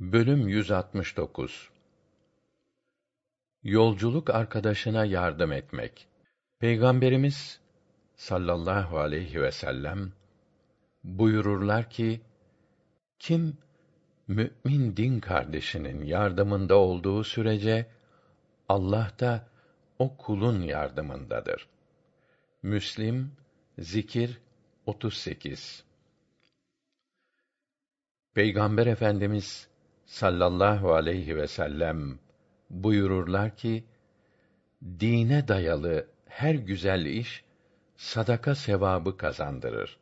Bölüm 169 Yolculuk arkadaşına yardım etmek. Peygamberimiz sallallahu aleyhi ve sellem buyururlar ki kim mümin din kardeşinin yardımında olduğu sürece Allah da o kulun yardımındadır. Müslim Zikir 38 Peygamber Efendimiz sallallahu aleyhi ve sellem buyururlar ki dine dayalı her güzel iş sadaka sevabı kazandırır.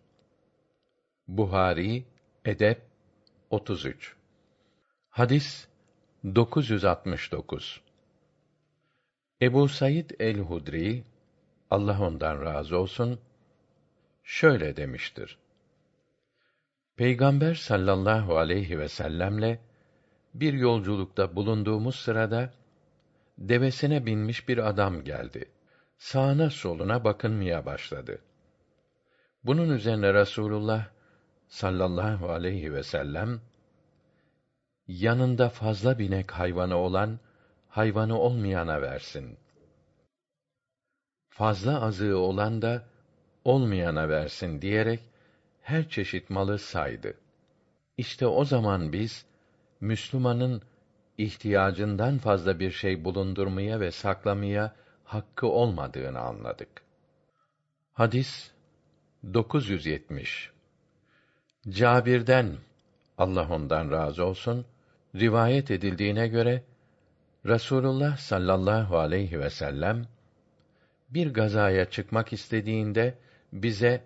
Buhari Edep 33 Hadis 969 Ebu Said el-Hudri Allah ondan razı olsun şöyle demiştir. Peygamber sallallahu aleyhi ve sellemle bir yolculukta bulunduğumuz sırada devesine binmiş bir adam geldi. Sağına soluna bakınmaya başladı. Bunun üzerine Rasulullah sallallahu aleyhi ve sellem yanında fazla binek hayvanı olan hayvanı olmayana versin. Fazla azığı olan da olmayana versin diyerek her çeşit malı saydı. İşte o zaman biz Müslümanın ihtiyacından fazla bir şey bulundurmaya ve saklamaya hakkı olmadığını anladık. Hadis 970 Cabir'den Allah ondan razı olsun rivayet edildiğine göre Rasulullah sallallahu aleyhi ve sellem bir gazaya çıkmak istediğinde bize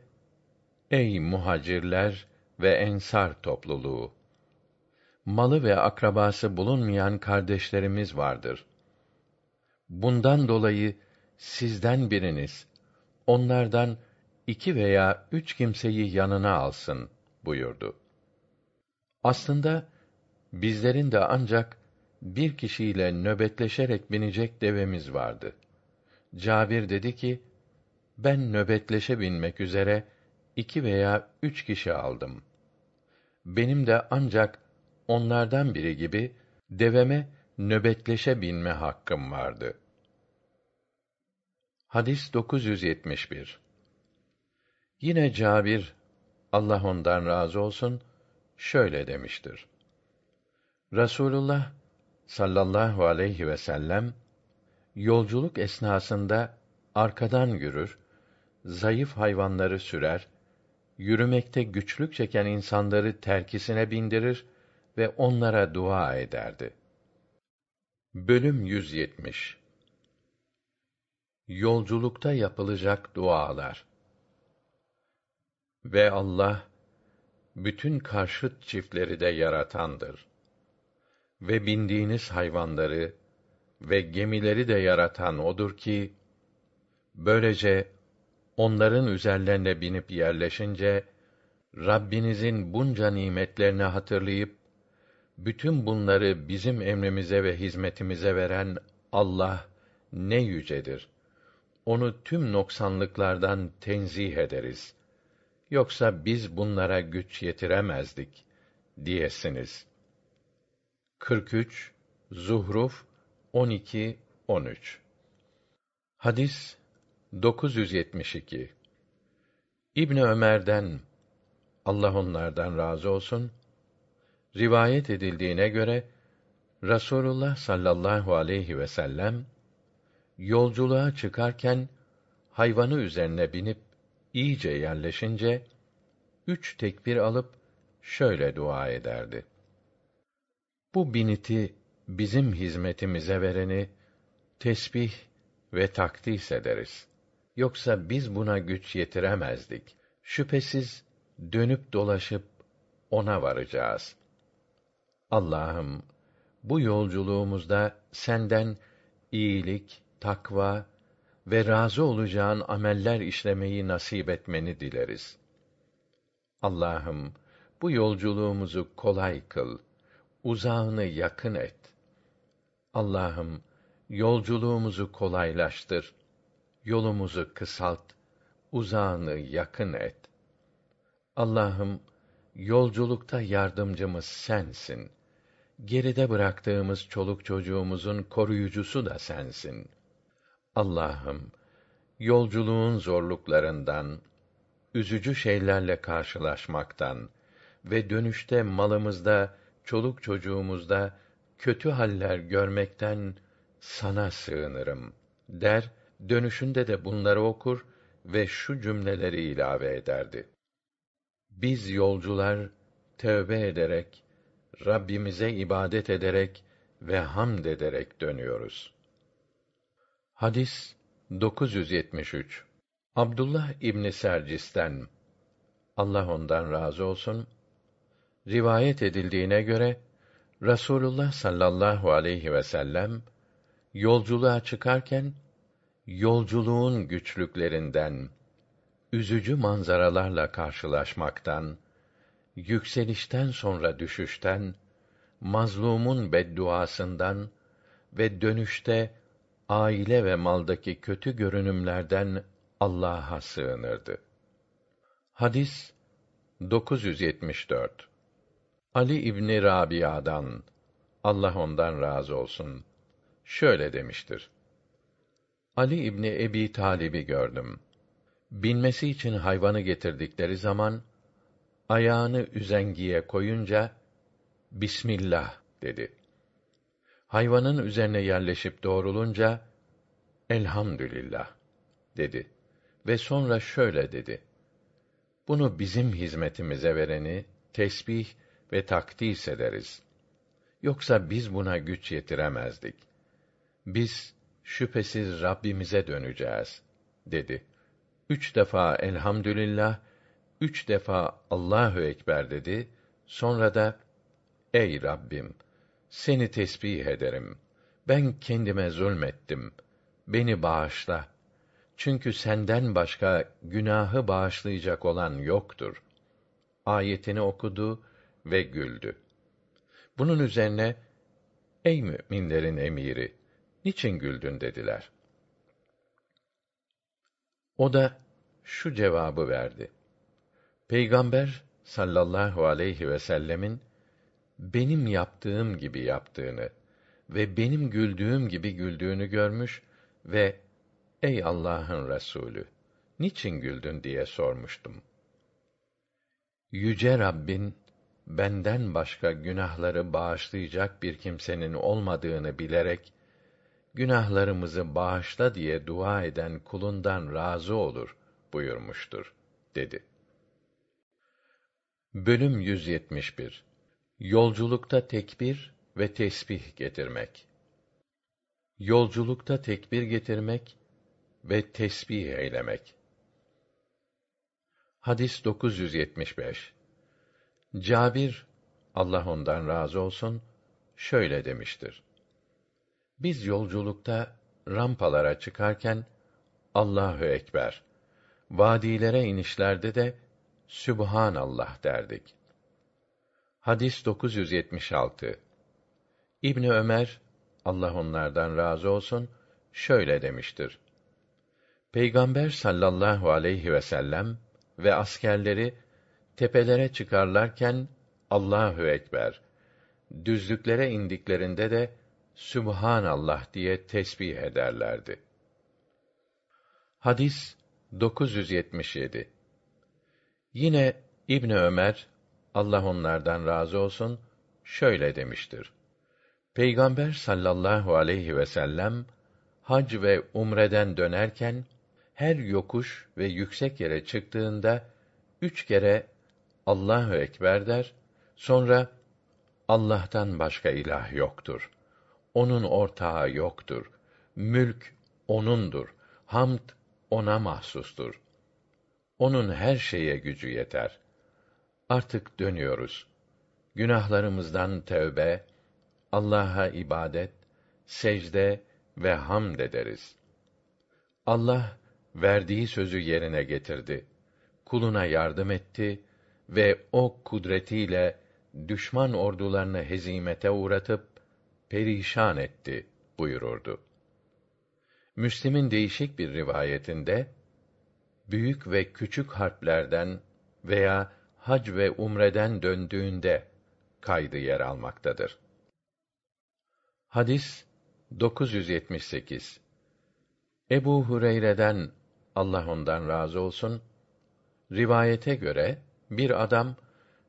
ey muhacirler ve ensar topluluğu malı ve akrabası bulunmayan kardeşlerimiz vardır. Bundan dolayı sizden biriniz onlardan iki veya üç kimseyi yanına alsın buyurdu. Aslında bizlerin de ancak bir kişiyle nöbetleşerek binecek devemiz vardı. Cabir dedi ki, ben nöbetleşe binmek üzere iki veya üç kişi aldım. Benim de ancak onlardan biri gibi deveme nöbetleşe binme hakkım vardı. Hadis 971 Yine Cabir Allah ondan razı olsun şöyle demiştir. Rasulullah sallallahu aleyhi ve sellem yolculuk esnasında arkadan yürür, zayıf hayvanları sürer, yürümekte güçlük çeken insanları terkisine bindirir ve onlara dua ederdi. Bölüm 170 Yolculukta yapılacak dualar Ve Allah bütün karşıt çiftleri de yaratandır. Ve bindiğiniz hayvanları ve gemileri de yaratan odur ki böylece onların üzerlerine binip yerleşince Rabbinizin bunca nimetlerini hatırlayıp bütün bunları bizim emrimize ve hizmetimize veren Allah ne yücedir. Onu tüm noksanlıklardan tenzih ederiz. Yoksa biz bunlara güç yetiremezdik diyesiniz. 43 Zuhruf 12 13 Hadis 972 İbn Ömer'den Allah onlardan razı olsun rivayet edildiğine göre Rasulullah sallallahu aleyhi ve sellem yolculuğa çıkarken hayvanı üzerine binip iyice yerleşince üç tekbir alıp şöyle dua ederdi. Bu biniti bizim hizmetimize vereni tesbih ve takdis ederiz. Yoksa biz buna güç yetiremezdik. Şüphesiz dönüp dolaşıp ona varacağız. Allah'ım bu yolculuğumuzda senden iyilik, takva ve razı olacağın ameller işlemeyi nasip etmeni dileriz. Allah'ım bu yolculuğumuzu kolay kıl, uzağını yakın et. Allah'ım yolculuğumuzu kolaylaştır, yolumuzu kısalt, uzağını yakın et. Allah'ım yolculukta yardımcımız sensin geride bıraktığımız çoluk çocuğumuzun koruyucusu da sensin. Allah'ım, yolculuğun zorluklarından, üzücü şeylerle karşılaşmaktan ve dönüşte malımızda, çoluk çocuğumuzda kötü haller görmekten sana sığınırım der, dönüşünde de bunları okur ve şu cümleleri ilave ederdi. Biz yolcular tövbe ederek, Rabbimize ibadet ederek ve hamd ederek dönüyoruz. Hadis 973 Abdullah İbni Sercis'ten. Allah ondan razı olsun. Rivayet edildiğine göre Rasulullah sallallahu aleyhi ve sellem yolculuğa çıkarken yolculuğun güçlüklerinden üzücü manzaralarla karşılaşmaktan yükselişten sonra düşüşten mazlumun bedduasından ve dönüşte aile ve maldaki kötü görünümlerden Allah'a sığınırdı. Hadis 974 Ali İbni Rabia'dan Allah ondan razı olsun şöyle demiştir. Ali İbni Ebi Talib'i gördüm. Binmesi için hayvanı getirdikleri zaman ayağını üzengiye koyunca Bismillah dedi. Hayvanın üzerine yerleşip doğrulunca Elhamdülillah dedi ve sonra şöyle dedi. Bunu bizim hizmetimize vereni tesbih ve takdis ederiz. Yoksa biz buna güç yetiremezdik. Biz şüphesiz Rabbimize döneceğiz dedi. Üç defa elhamdülillah, üç defa Allahu ekber dedi. Sonra da ey Rabbim seni tesbih ederim. Ben kendime zulmettim. Beni bağışla. Çünkü senden başka günahı bağışlayacak olan yoktur. Ayetini okudu ve güldü. Bunun üzerine ey müminlerin emiri niçin güldün dediler. O da şu cevabı verdi. Peygamber sallallahu aleyhi ve sellemin benim yaptığım gibi yaptığını ve benim güldüğüm gibi güldüğünü görmüş ve ey Allah'ın Resulü niçin güldün diye sormuştum. Yüce Rabbin benden başka günahları bağışlayacak bir kimsenin olmadığını bilerek günahlarımızı bağışla diye dua eden kulundan razı olur buyurmuştur dedi. Bölüm 171 Yolculukta tekbir ve tesbih getirmek. Yolculukta tekbir getirmek ve tesbih eylemek. Hadis 975. Cabir Allah ondan razı olsun şöyle demiştir. Biz yolculukta rampalara çıkarken Allahu ekber. Vadilere inişlerde de Sübhanallah derdik. Hadis 976. İbni Ömer Allah onlardan razı olsun şöyle demiştir. Peygamber sallallahu aleyhi ve sellem ve askerleri tepelere çıkarlarken Allahu ekber. Düzlüklere indiklerinde de Sübhanallah diye tesbih ederlerdi. Hadis 977. Yine İbni Ömer Allah onlardan razı olsun şöyle demiştir. Peygamber sallallahu aleyhi ve sellem hac ve umreden dönerken her yokuş ve yüksek yere çıktığında üç kere Allahu ekber der, sonra Allah'tan başka ilah yoktur. Onun ortağı yoktur. Mülk onundur. Hamd ona mahsustur. Onun her şeye gücü yeter. Artık dönüyoruz. Günahlarımızdan tövbe, Allah'a ibadet, secde ve hamd ederiz. Allah verdiği sözü yerine getirdi. Kuluna yardım etti ve o kudretiyle düşman ordularını hezimete uğratıp perişan etti buyururdu. Müslim'in değişik bir rivayetinde büyük ve küçük harplerden veya hac ve umreden döndüğünde kaydı yer almaktadır. Hadis 978 Ebu Hureyre'den Allah ondan razı olsun rivayete göre bir adam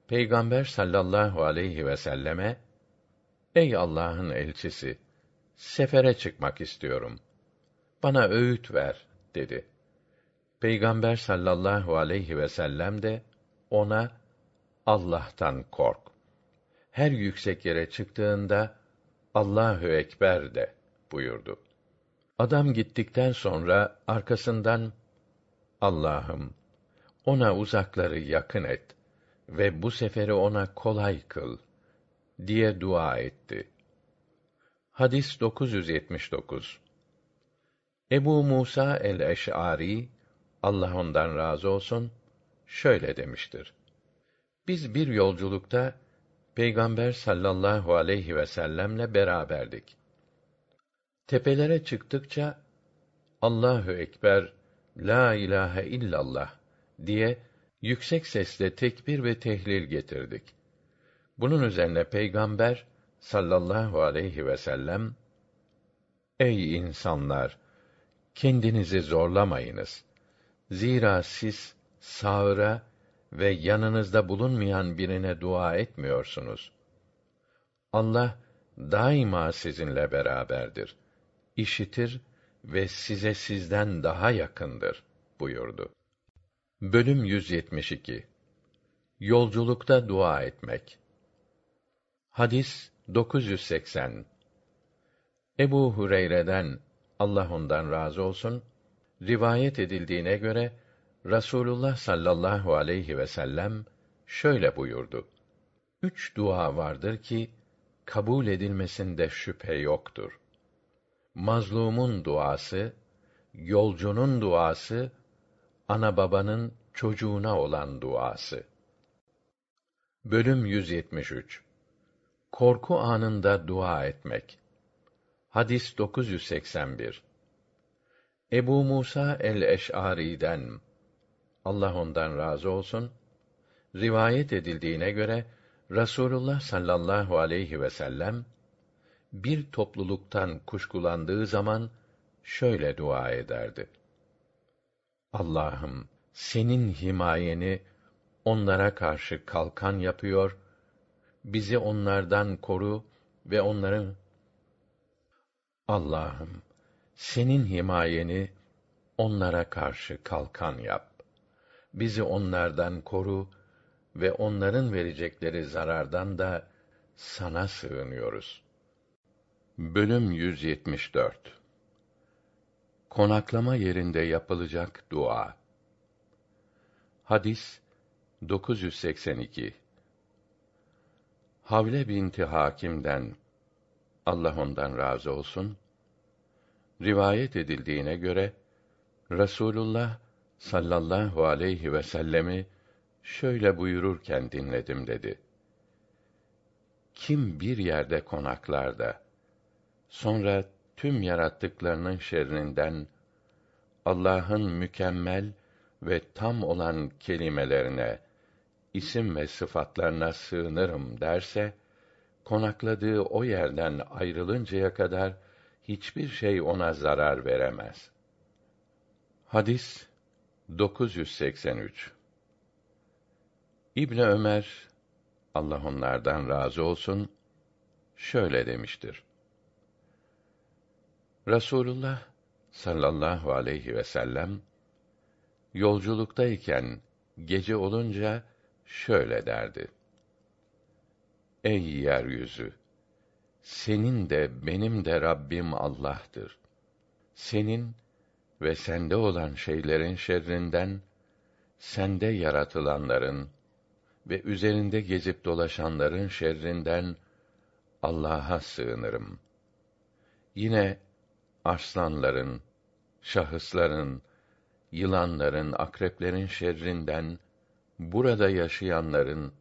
Peygamber sallallahu aleyhi ve selleme Ey Allah'ın elçisi sefere çıkmak istiyorum. Bana öğüt ver dedi. Peygamber sallallahu aleyhi ve sellem de ona Allah'tan kork. Her yüksek yere çıktığında Allahü ekber de buyurdu. Adam gittikten sonra arkasından Allah'ım ona uzakları yakın et ve bu seferi ona kolay kıl diye dua etti. Hadis 979. Ebu Musa el-Eş'ari Allah ondan razı olsun şöyle demiştir. Biz bir yolculukta Peygamber sallallahu aleyhi ve sellemle beraberdik. Tepelere çıktıkça Allahu ekber, la ilahe illallah diye yüksek sesle tekbir ve tehlil getirdik. Bunun üzerine Peygamber sallallahu aleyhi ve sellem Ey insanlar kendinizi zorlamayınız. Zira siz sağıra ve yanınızda bulunmayan birine dua etmiyorsunuz. Allah daima sizinle beraberdir. İşitir ve size sizden daha yakındır buyurdu. Bölüm 172 Yolculukta dua etmek Hadis 980 Ebu Hureyre'den Allah ondan razı olsun rivayet edildiğine göre Rasulullah sallallahu aleyhi ve sellem şöyle buyurdu. Üç dua vardır ki kabul edilmesinde şüphe yoktur. Mazlumun duası, yolcunun duası, ana babanın çocuğuna olan duası. Bölüm 173 Korku anında dua etmek. Hadis 981. Ebu Musa el-Eş'ari'den Allah ondan razı olsun rivayet edildiğine göre Rasulullah sallallahu aleyhi ve sellem bir topluluktan kuşkulandığı zaman şöyle dua ederdi. Allah'ım senin himayeni onlara karşı kalkan yapıyor, bizi onlardan koru ve onların Allah'ım senin himayeni onlara karşı kalkan yap. Bizi onlardan koru ve onların verecekleri zarardan da sana sığınıyoruz. Bölüm 174 Konaklama yerinde yapılacak dua. Hadis 982. Havle binti Hakim'den Allah ondan razı olsun rivayet edildiğine göre Rasulullah sallallahu aleyhi ve sellemi şöyle buyururken dinledim dedi. Kim bir yerde konaklar da sonra tüm yarattıklarının şerrinden Allah'ın mükemmel ve tam olan kelimelerine, isim ve sıfatlarına sığınırım derse, konakladığı o yerden ayrılıncaya kadar hiçbir şey ona zarar veremez. Hadis 983 İbn Ömer Allah onlardan razı olsun şöyle demiştir. Rasulullah sallallahu aleyhi ve sellem yolculuktayken gece olunca şöyle derdi. Ey yeryüzü! Senin de benim de Rabbim Allah'tır. Senin ve sende olan şeylerin şerrinden, sende yaratılanların ve üzerinde gezip dolaşanların şerrinden Allah'a sığınırım. Yine arslanların, şahısların, yılanların, akreplerin şerrinden, burada yaşayanların,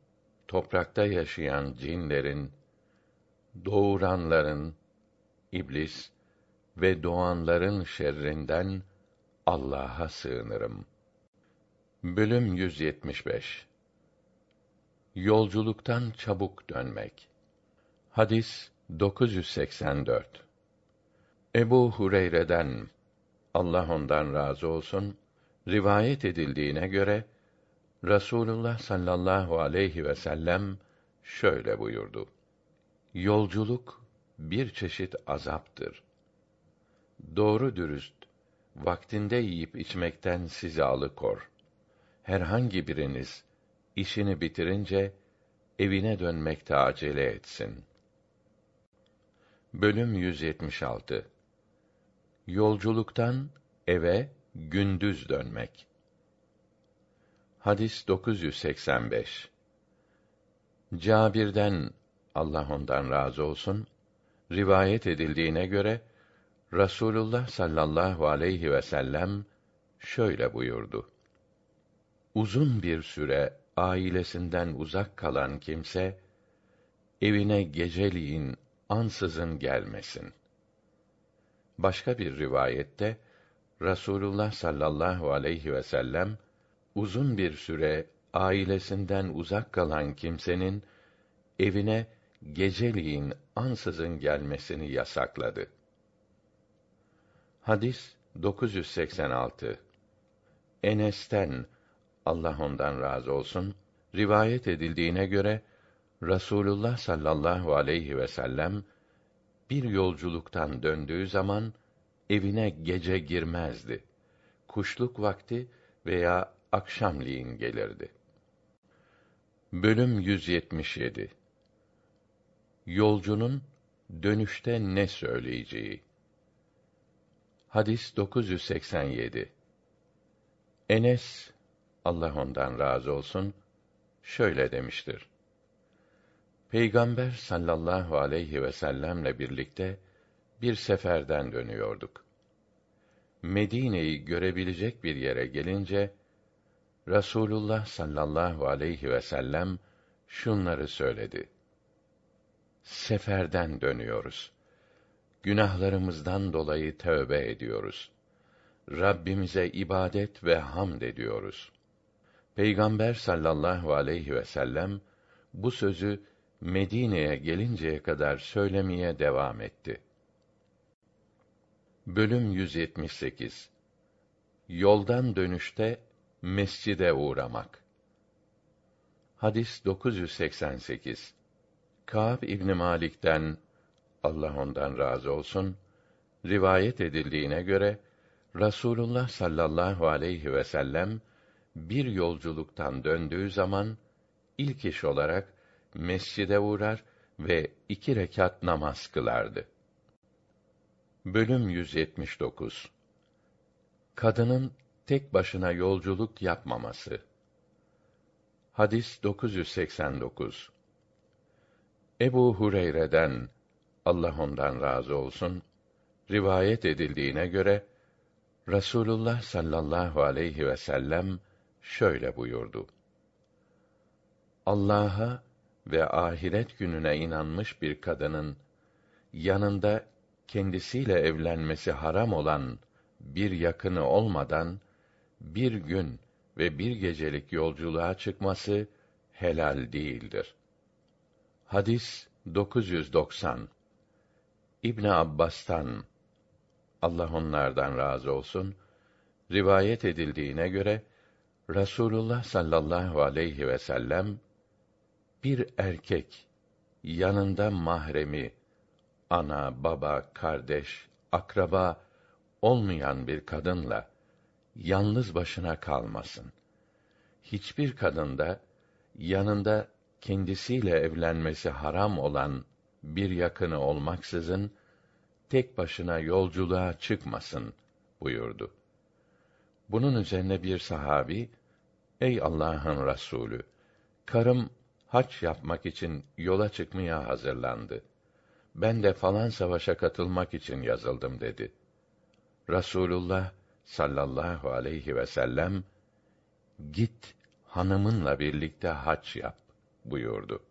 toprakta yaşayan cinlerin, doğuranların, iblis ve doğanların şerrinden Allah'a sığınırım. Bölüm 175 Yolculuktan çabuk dönmek. Hadis 984 Ebu Hureyre'den Allah ondan razı olsun rivayet edildiğine göre Rasulullah sallallahu aleyhi ve sellem şöyle buyurdu. Yolculuk bir çeşit azaptır. Doğru dürüst vaktinde yiyip içmekten sizi alıkor. Herhangi biriniz işini bitirince evine dönmekte acele etsin. Bölüm 176 Yolculuktan eve gündüz dönmek. Hadis 985. Cabir'den Allah ondan razı olsun rivayet edildiğine göre Rasulullah sallallahu aleyhi ve sellem şöyle buyurdu. Uzun bir süre ailesinden uzak kalan kimse evine geceliğin ansızın gelmesin. Başka bir rivayette Rasulullah sallallahu aleyhi ve sellem uzun bir süre ailesinden uzak kalan kimsenin evine geceliğin ansızın gelmesini yasakladı. Hadis 986 Enes'ten Allah ondan razı olsun rivayet edildiğine göre Rasulullah sallallahu aleyhi ve sellem bir yolculuktan döndüğü zaman evine gece girmezdi. Kuşluk vakti veya akşamleyin gelirdi. Bölüm 177 Yolcunun dönüşte ne söyleyeceği Hadis 987 Enes Allah ondan razı olsun şöyle demiştir. Peygamber sallallahu aleyhi ve sellemle birlikte bir seferden dönüyorduk. Medine'yi görebilecek bir yere gelince Rasulullah sallallahu aleyhi ve sellem şunları söyledi. Seferden dönüyoruz. Günahlarımızdan dolayı tövbe ediyoruz. Rabbimize ibadet ve hamd ediyoruz. Peygamber sallallahu aleyhi ve sellem bu sözü Medine'ye gelinceye kadar söylemeye devam etti. Bölüm 178 Yoldan dönüşte mescide uğramak. Hadis 988. Kâb İbn Malik'ten Allah ondan razı olsun rivayet edildiğine göre Rasulullah sallallahu aleyhi ve sellem bir yolculuktan döndüğü zaman ilk iş olarak mescide uğrar ve iki rekat namaz kılardı. Bölüm 179 Kadının tek başına yolculuk yapmaması. Hadis 989. Ebu Hureyre'den Allah ondan razı olsun rivayet edildiğine göre Rasulullah sallallahu aleyhi ve sellem şöyle buyurdu. Allah'a ve ahiret gününe inanmış bir kadının yanında kendisiyle evlenmesi haram olan bir yakını olmadan bir gün ve bir gecelik yolculuğa çıkması helal değildir. Hadis 990 İbn Abbas'tan Allah onlardan razı olsun rivayet edildiğine göre Rasulullah sallallahu aleyhi ve sellem bir erkek yanında mahremi ana, baba, kardeş, akraba olmayan bir kadınla yalnız başına kalmasın. Hiçbir kadın da yanında kendisiyle evlenmesi haram olan bir yakını olmaksızın tek başına yolculuğa çıkmasın buyurdu. Bunun üzerine bir sahabi, ey Allah'ın Resulü, karım haç yapmak için yola çıkmaya hazırlandı. Ben de falan savaşa katılmak için yazıldım dedi. Rasulullah sallallahu aleyhi ve sellem git hanımınla birlikte haç yap buyurdu.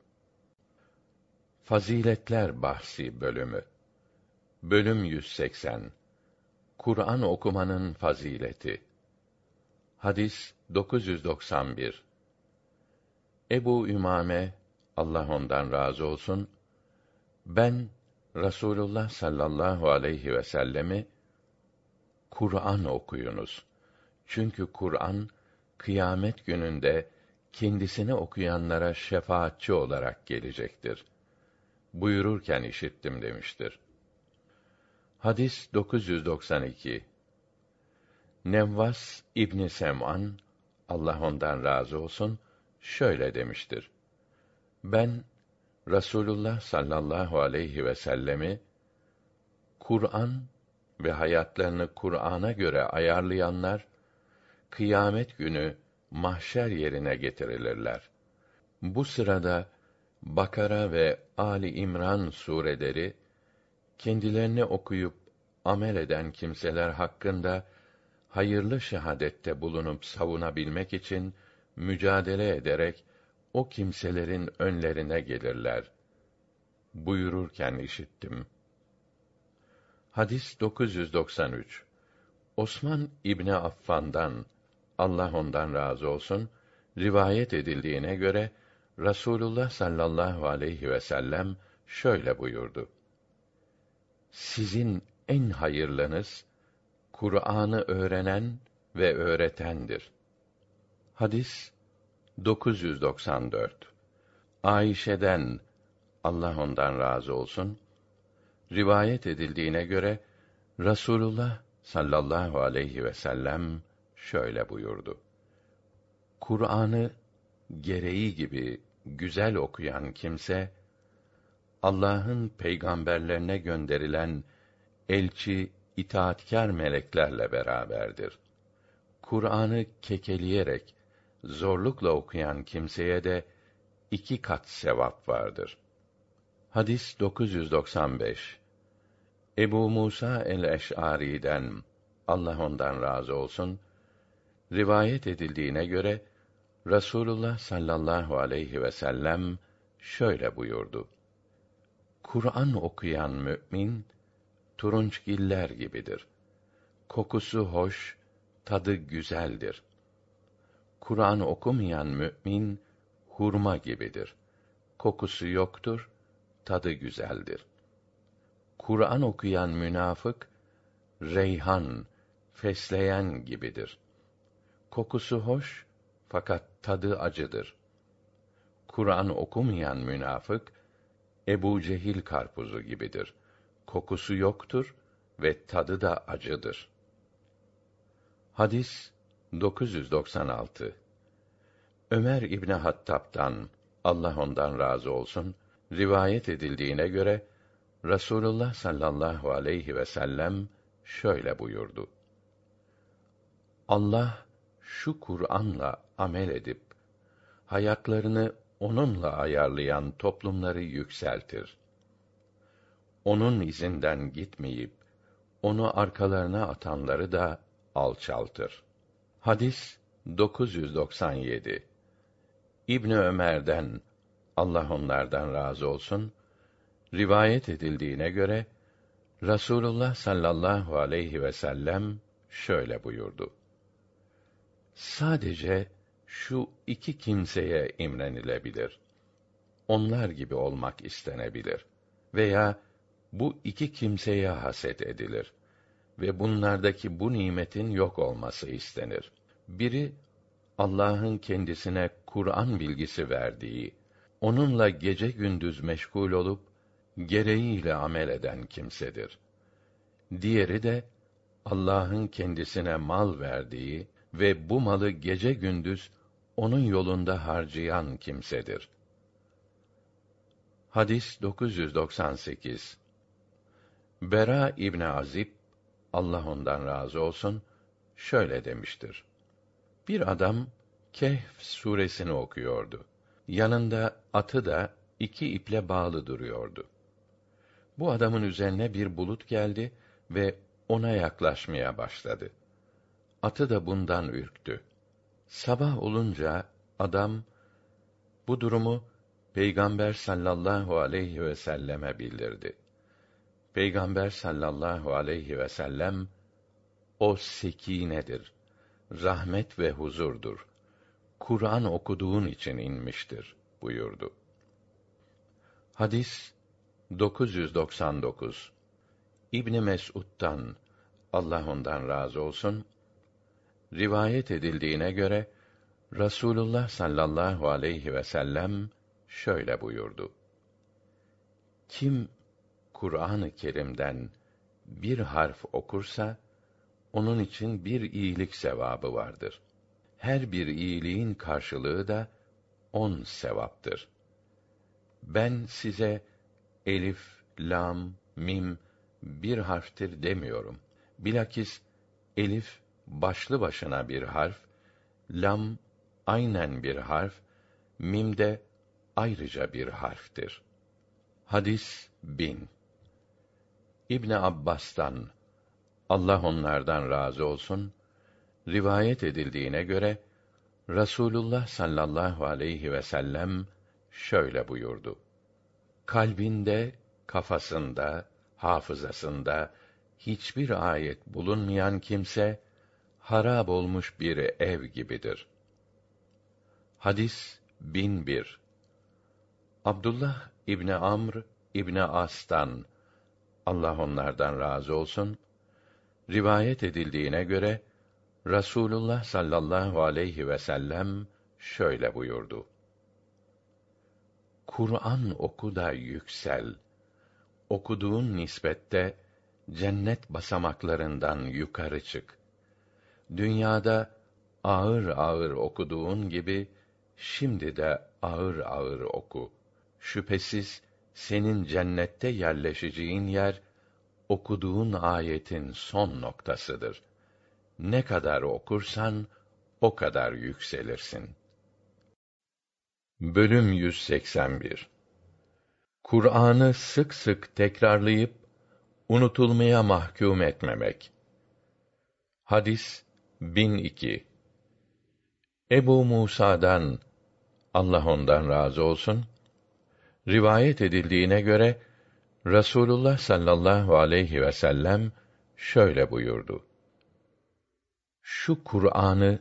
Faziletler bahsi bölümü. Bölüm 180. Kur'an okumanın fazileti. Hadis 991. Ebu Ümame Allah ondan razı olsun ben Rasulullah sallallahu aleyhi ve sellemi Kur'an okuyunuz. Çünkü Kur'an kıyamet gününde kendisini okuyanlara şefaatçi olarak gelecektir. Buyururken işittim demiştir. Hadis 992 Nevvas İbni Sem'an Allah ondan razı olsun şöyle demiştir. Ben Rasulullah sallallahu aleyhi ve sellemi Kur'an ve hayatlarını Kur'an'a göre ayarlayanlar kıyamet günü mahşer yerine getirilirler. Bu sırada Bakara ve Ali İmran sureleri kendilerini okuyup amel eden kimseler hakkında hayırlı şehadette bulunup savunabilmek için mücadele ederek o kimselerin önlerine gelirler. Buyururken işittim. Hadis 993. Osman İbni Affan'dan Allah ondan razı olsun rivayet edildiğine göre Rasulullah sallallahu aleyhi ve sellem şöyle buyurdu. Sizin en hayırlınız Kur'an'ı öğrenen ve öğretendir. Hadis 994. Ayşe'den Allah ondan razı olsun rivayet edildiğine göre Rasulullah sallallahu aleyhi ve sellem şöyle buyurdu. Kur'an'ı gereği gibi güzel okuyan kimse Allah'ın peygamberlerine gönderilen elçi itaatkar meleklerle beraberdir. Kur'an'ı kekeleyerek zorlukla okuyan kimseye de iki kat sevap vardır. Hadis 995 Ebu Musa el-Eş'ari'den Allah ondan razı olsun rivayet edildiğine göre Rasulullah sallallahu aleyhi ve sellem şöyle buyurdu. Kur'an okuyan mümin turunçgiller gibidir. Kokusu hoş, tadı güzeldir. Kur'an okumayan mümin hurma gibidir. Kokusu yoktur, tadı güzeldir. Kur'an okuyan münafık reyhan, fesleyen gibidir. Kokusu hoş fakat tadı acıdır. Kur'an okumayan münafık Ebu Cehil karpuzu gibidir. Kokusu yoktur ve tadı da acıdır. Hadis 996 Ömer İbni Hattab'dan Allah ondan razı olsun rivayet edildiğine göre Rasulullah sallallahu aleyhi ve sellem şöyle buyurdu. Allah şu Kur'an'la amel edip hayatlarını onunla ayarlayan toplumları yükseltir. Onun izinden gitmeyip onu arkalarına atanları da alçaltır. Hadis 997 İbn Ömer'den Allah onlardan razı olsun rivayet edildiğine göre Rasulullah sallallahu aleyhi ve sellem şöyle buyurdu. Sadece şu iki kimseye imrenilebilir. Onlar gibi olmak istenebilir veya bu iki kimseye haset edilir ve bunlardaki bu nimetin yok olması istenir. Biri Allah'ın kendisine Kur'an bilgisi verdiği, onunla gece gündüz meşgul olup gereğiyle amel eden kimsedir. Diğeri de Allah'ın kendisine mal verdiği ve bu malı gece gündüz onun yolunda harcayan kimsedir. Hadis 998 Bera İbn Azib Allah ondan razı olsun şöyle demiştir. Bir adam Kehf suresini okuyordu. Yanında atı da iki iple bağlı duruyordu. Bu adamın üzerine bir bulut geldi ve ona yaklaşmaya başladı. Atı da bundan ürktü. Sabah olunca adam bu durumu Peygamber sallallahu aleyhi ve selleme bildirdi. Peygamber sallallahu aleyhi ve sellem o sekinedir. Rahmet ve huzurdur. Kur'an okuduğun için inmiştir buyurdu. Hadis 999 İbn Mes'ud'dan Allah ondan razı olsun rivayet edildiğine göre Rasulullah sallallahu aleyhi ve sellem şöyle buyurdu. Kim Kur'an-ı Kerim'den bir harf okursa onun için bir iyilik sevabı vardır. Her bir iyiliğin karşılığı da on sevaptır. Ben size elif, lam, mim bir harftir demiyorum. Bilakis elif başlı başına bir harf, lam aynen bir harf, mim de ayrıca bir harftir. Hadis 1000 İbn Abbas'tan Allah onlardan razı olsun rivayet edildiğine göre Rasulullah sallallahu aleyhi ve sellem şöyle buyurdu. Kalbinde, kafasında, hafızasında hiçbir ayet bulunmayan kimse harab olmuş bir ev gibidir. Hadis 1001 Abdullah İbni Amr İbni As'tan Allah onlardan razı olsun rivayet edildiğine göre Rasulullah sallallahu aleyhi ve sellem şöyle buyurdu. Kur'an oku da yüksel. Okuduğun nispette cennet basamaklarından yukarı çık. Dünyada ağır ağır okuduğun gibi şimdi de ağır ağır oku. Şüphesiz senin cennette yerleşeceğin yer okuduğun ayetin son noktasıdır. Ne kadar okursan o kadar yükselirsin. Bölüm 181 Kur'an'ı sık sık tekrarlayıp unutulmaya mahkum etmemek. Hadis 1002 Ebu Musa'dan Allah ondan razı olsun rivayet edildiğine göre Rasulullah sallallahu aleyhi ve sellem şöyle buyurdu. Şu Kur'an'ı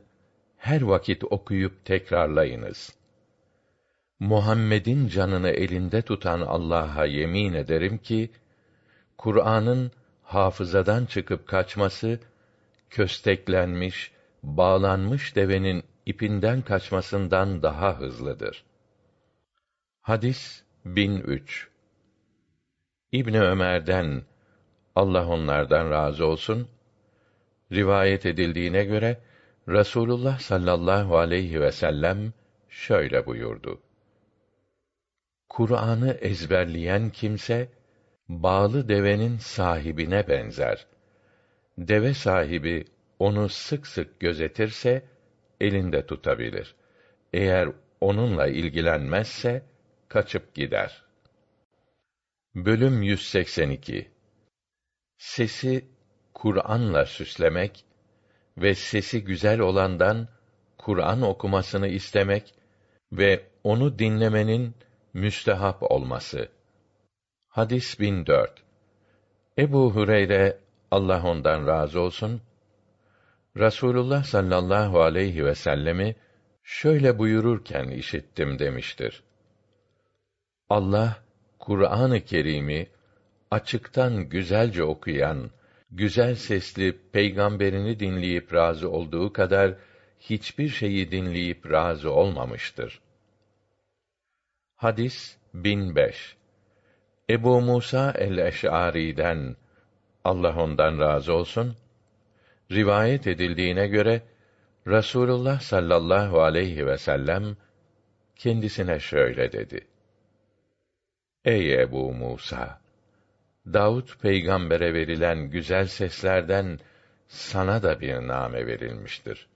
her vakit okuyup tekrarlayınız. Muhammed'in canını elinde tutan Allah'a yemin ederim ki Kur'an'ın hafızadan çıkıp kaçması kösteklenmiş, bağlanmış devenin ipinden kaçmasından daha hızlıdır. Hadis 1003 İbni Ömer'den Allah onlardan razı olsun rivayet edildiğine göre Rasulullah sallallahu aleyhi ve sellem şöyle buyurdu. Kur'an'ı ezberleyen kimse bağlı devenin sahibine benzer. Deve sahibi onu sık sık gözetirse elinde tutabilir. Eğer onunla ilgilenmezse kaçıp gider. Bölüm 182 Sesi Kur'an'la süslemek ve sesi güzel olandan Kur'an okumasını istemek ve onu dinlemenin müstehap olması. Hadis 1004 Ebu Hureyre Allah ondan razı olsun Rasulullah sallallahu aleyhi ve sellemi şöyle buyururken işittim demiştir. Allah Kur'an-ı Kerim'i açıktan güzelce okuyan, güzel sesli peygamberini dinleyip razı olduğu kadar hiçbir şeyi dinleyip razı olmamıştır. Hadis 1005 Ebu Musa el-Eş'ari'den Allah ondan razı olsun rivayet edildiğine göre Rasulullah sallallahu aleyhi ve sellem kendisine şöyle dedi: Ey Ebu Musa! Davud peygambere verilen güzel seslerden sana da bir name verilmiştir.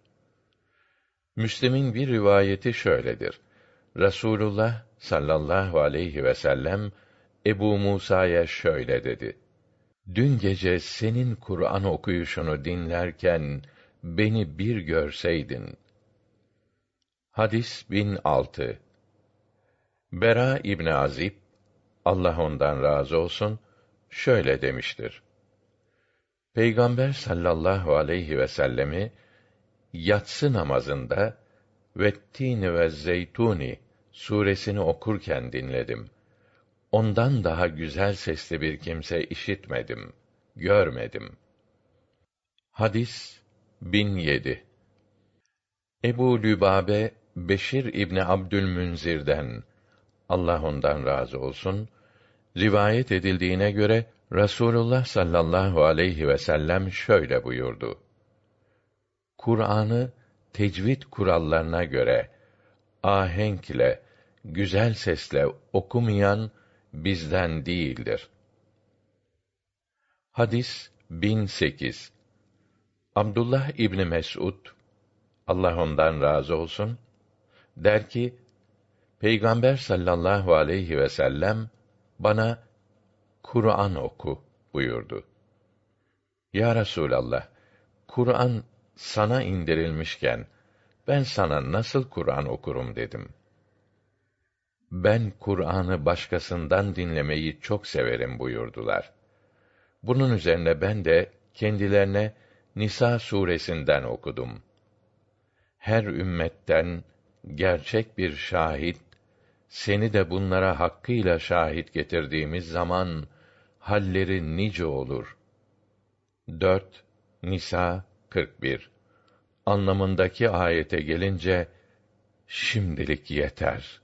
Müslim'in bir rivayeti şöyledir. Rasulullah sallallahu aleyhi ve sellem Ebu Musa'ya şöyle dedi: Dün gece senin Kur'an okuyuşunu dinlerken beni bir görseydin. Hadis 1006 Bera İbn Azib Allah ondan razı olsun şöyle demiştir. Peygamber sallallahu aleyhi ve sellemi yatsı namazında ve tini ve zeytuni suresini okurken dinledim. Ondan daha güzel sesli bir kimse işitmedim, görmedim. Hadis 1007 Ebu Lübabe Beşir İbni Abdülmünzir'den Allah ondan razı olsun rivayet edildiğine göre Rasulullah sallallahu aleyhi ve sellem şöyle buyurdu. Kur'an'ı tecvid kurallarına göre ahenkle, güzel sesle okumayan bizden değildir. Hadis 1008 Abdullah İbni Mes'ud Allah ondan razı olsun der ki Peygamber sallallahu aleyhi ve sellem bana Kur'an oku buyurdu. Ya Resulallah, Kur'an sana indirilmişken ben sana nasıl Kur'an okurum dedim. Ben Kur'an'ı başkasından dinlemeyi çok severim buyurdular. Bunun üzerine ben de kendilerine Nisa suresinden okudum. Her ümmetten gerçek bir şahit seni de bunlara hakkıyla şahit getirdiğimiz zaman halleri nice olur. 4 Nisa 41 anlamındaki ayete gelince şimdilik yeter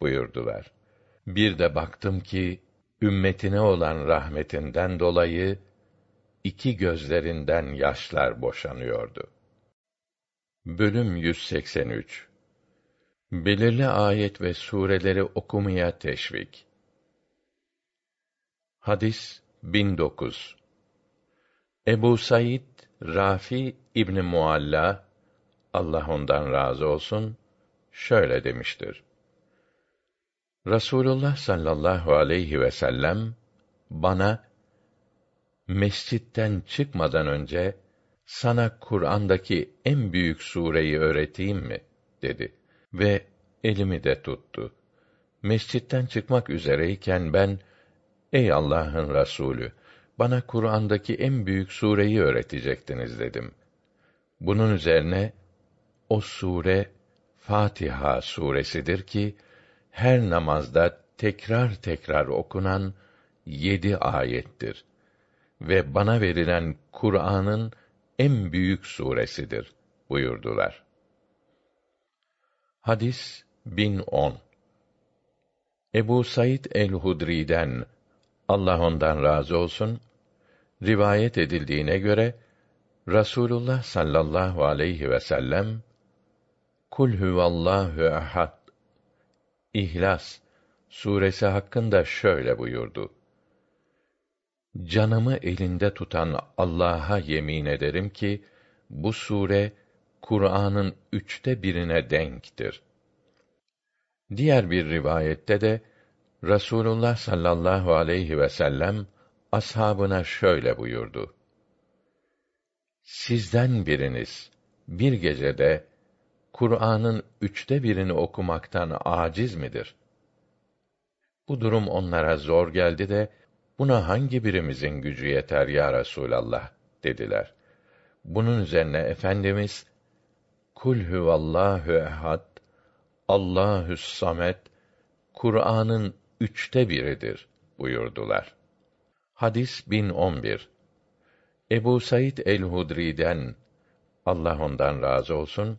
buyurdular. Bir de baktım ki ümmetine olan rahmetinden dolayı iki gözlerinden yaşlar boşanıyordu. Bölüm 183 Belirli ayet ve sureleri okumaya teşvik. Hadis 1009 Ebu Said Rafi İbni Mualla Allah ondan razı olsun şöyle demiştir. Rasulullah sallallahu aleyhi ve sellem bana mescitten çıkmadan önce sana Kur'an'daki en büyük sureyi öğreteyim mi dedi ve elimi de tuttu. Mescitten çıkmak üzereyken ben ey Allah'ın Resulü bana Kur'an'daki en büyük sureyi öğretecektiniz dedim. Bunun üzerine o sure Fatiha suresidir ki her namazda tekrar tekrar okunan yedi ayettir ve bana verilen Kur'an'ın en büyük suresidir buyurdular. Hadis 1010 Ebu Said el-Hudri'den Allah ondan razı olsun rivayet edildiğine göre Rasulullah sallallahu aleyhi ve sellem Kul huvallahu ehad İhlas suresi hakkında şöyle buyurdu. Canımı elinde tutan Allah'a yemin ederim ki bu sure Kur'an'ın üçte birine denktir. Diğer bir rivayette de Rasulullah sallallahu aleyhi ve sellem ashabına şöyle buyurdu: Sizden biriniz bir gecede Kur'an'ın üçte birini okumaktan aciz midir? Bu durum onlara zor geldi de buna hangi birimizin gücü yeter ya Resulallah dediler. Bunun üzerine efendimiz Kul huvallahu ehad Allahü's samet Kur'an'ın üçte biridir buyurdular. Hadis 1011 Ebu Said el-Hudri'den Allah ondan razı olsun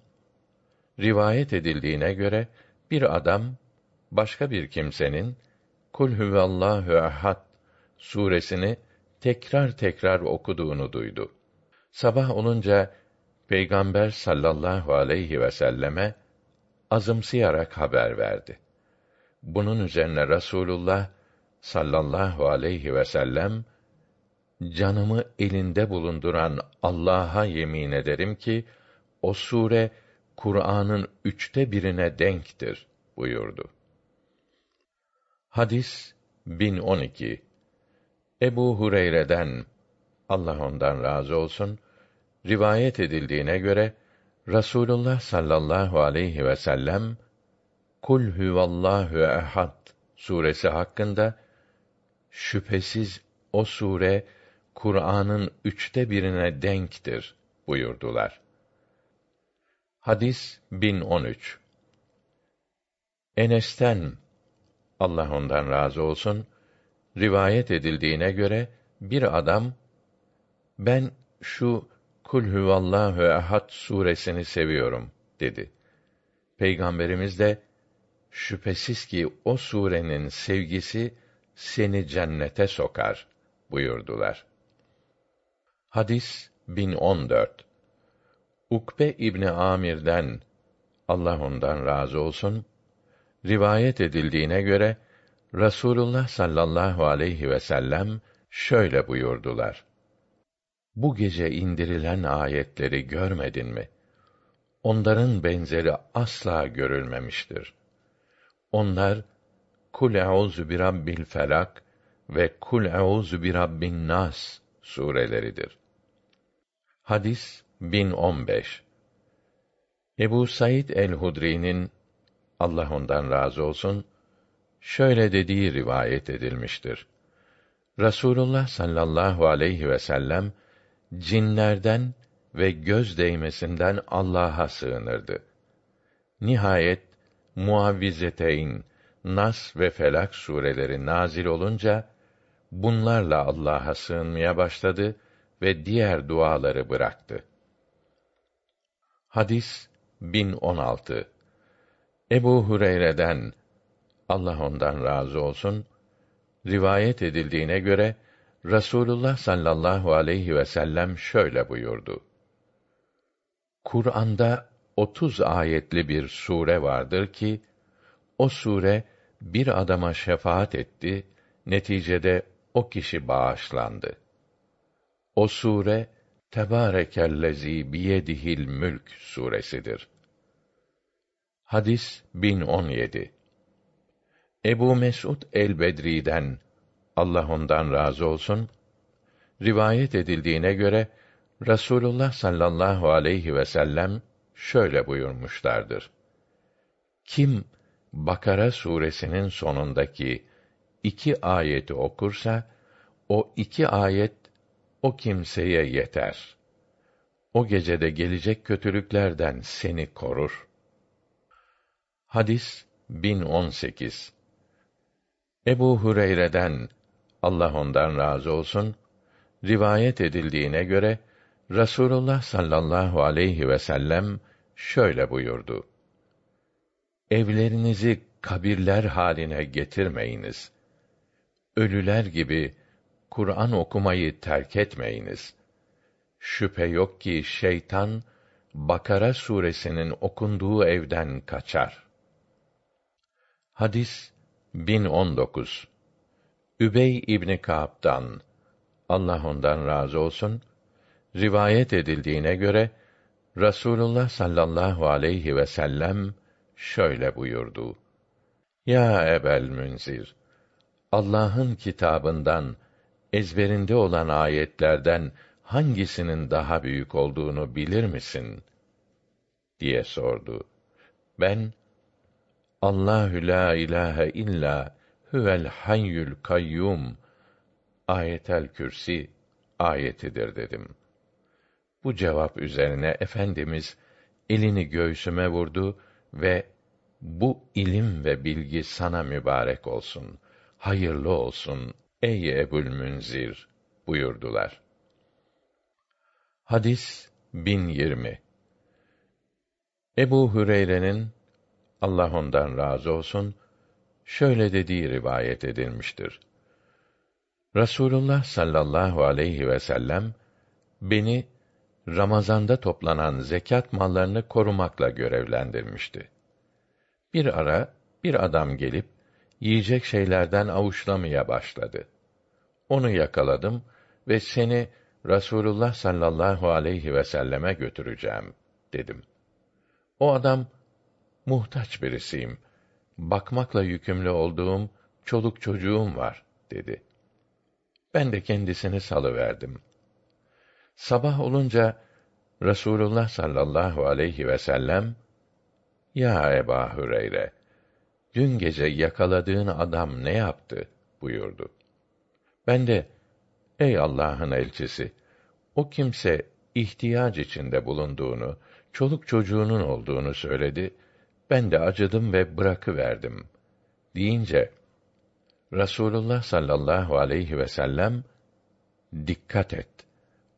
rivayet edildiğine göre bir adam başka bir kimsenin Kul huvallahu ehad suresini tekrar tekrar okuduğunu duydu. Sabah olunca Peygamber sallallahu aleyhi ve selleme azımsayarak haber verdi. Bunun üzerine Rasulullah sallallahu aleyhi ve sellem canımı elinde bulunduran Allah'a yemin ederim ki o sure Kur'an'ın üçte birine denktir buyurdu. Hadis 1012 Ebu Hureyre'den Allah ondan razı olsun rivayet edildiğine göre Rasulullah sallallahu aleyhi ve sellem Kul huvallahu ehad suresi hakkında şüphesiz o sure Kur'an'ın üçte birine denktir buyurdular. Hadis 1013 Enes'ten Allah ondan razı olsun, rivayet edildiğine göre bir adam ben şu Kul huvallahu ehad suresini seviyorum dedi. Peygamberimiz de şüphesiz ki o surenin sevgisi seni cennete sokar buyurdular. Hadis 1014. Ukbe İbni Amir'den Allah ondan razı olsun rivayet edildiğine göre Rasulullah sallallahu aleyhi ve sellem şöyle buyurdular. Bu gece indirilen ayetleri görmedin mi? Onların benzeri asla görülmemiştir. Onlar Kul euzu bi rabbil felak ve Kul euzu bi rabbin nas sureleridir. Hadis 1015. Ebu Said el-Hudri'nin Allah ondan razı olsun şöyle dediği rivayet edilmiştir. Rasulullah sallallahu aleyhi ve sellem cinlerden ve göz değmesinden Allah'a sığınırdı. Nihayet Muavvizeteyn, Nas ve Felak sureleri nazil olunca bunlarla Allah'a sığınmaya başladı ve diğer duaları bıraktı. Hadis 1016 Ebu Hureyre'den Allah ondan razı olsun rivayet edildiğine göre Rasulullah sallallahu aleyhi ve sellem şöyle buyurdu. Kur'an'da 30 ayetli bir sure vardır ki o sure bir adama şefaat etti, neticede o kişi bağışlandı. O sure Tebârekellezî biyedihil mülk suresidir. Hadis 1017 Ebu Mesud el-Bedri'den Allah ondan razı olsun rivayet edildiğine göre Rasulullah sallallahu aleyhi ve sellem şöyle buyurmuşlardır. Kim Bakara suresinin sonundaki iki ayeti okursa o iki ayet o kimseye yeter. O gecede gelecek kötülüklerden seni korur. Hadis 1018 Ebu Hureyre'den Allah ondan razı olsun rivayet edildiğine göre Rasulullah sallallahu aleyhi ve sellem şöyle buyurdu: Evlerinizi kabirler haline getirmeyiniz. Ölüler gibi Kur'an okumayı terk etmeyiniz. Şüphe yok ki şeytan Bakara suresinin okunduğu evden kaçar. Hadis 1019 Übey İbni Ka'b'dan Allah ondan razı olsun rivayet edildiğine göre Rasulullah sallallahu aleyhi ve sellem şöyle buyurdu. Ya Ebel Münzir Allah'ın kitabından ezberinde olan ayetlerden hangisinin daha büyük olduğunu bilir misin? diye sordu. Ben Allahü la ilahe illa huvel hayyul kayyum ayetel kürsi ayetidir dedim. Bu cevap üzerine efendimiz elini göğsüme vurdu ve bu ilim ve bilgi sana mübarek olsun, hayırlı olsun ey Ebul Münzir buyurdular. Hadis 1020 Ebu Hüreyre'nin Allah ondan razı olsun şöyle dediği rivayet edilmiştir. Rasulullah sallallahu aleyhi ve sellem beni Ramazanda toplanan zekat mallarını korumakla görevlendirmişti. Bir ara bir adam gelip yiyecek şeylerden avuçlamaya başladı. Onu yakaladım ve seni Rasulullah sallallahu aleyhi ve selleme götüreceğim dedim. O adam muhtaç birisiyim. Bakmakla yükümlü olduğum çoluk çocuğum var dedi. Ben de kendisini salıverdim. Sabah olunca Rasulullah sallallahu aleyhi ve sellem Ya Eba Hüreyre dün gece yakaladığın adam ne yaptı buyurdu. Ben de ey Allah'ın elçisi o kimse ihtiyaç içinde bulunduğunu, çoluk çocuğunun olduğunu söyledi. Ben de acıdım ve bırakıverdim. Deyince Rasulullah sallallahu aleyhi ve sellem dikkat et.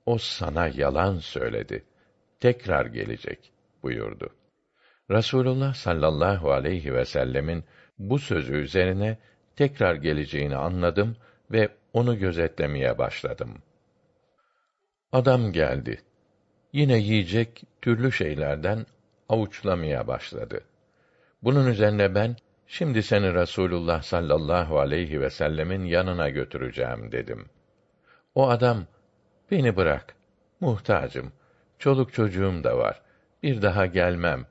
O sana yalan söyledi. Tekrar gelecek buyurdu. Rasulullah sallallahu aleyhi ve sellemin bu sözü üzerine tekrar geleceğini anladım ve onu gözetlemeye başladım. Adam geldi. Yine yiyecek türlü şeylerden avuçlamaya başladı. Bunun üzerine ben şimdi seni Rasulullah sallallahu aleyhi ve sellemin yanına götüreceğim dedim. O adam beni bırak. Muhtacım. Çoluk çocuğum da var. Bir daha gelmem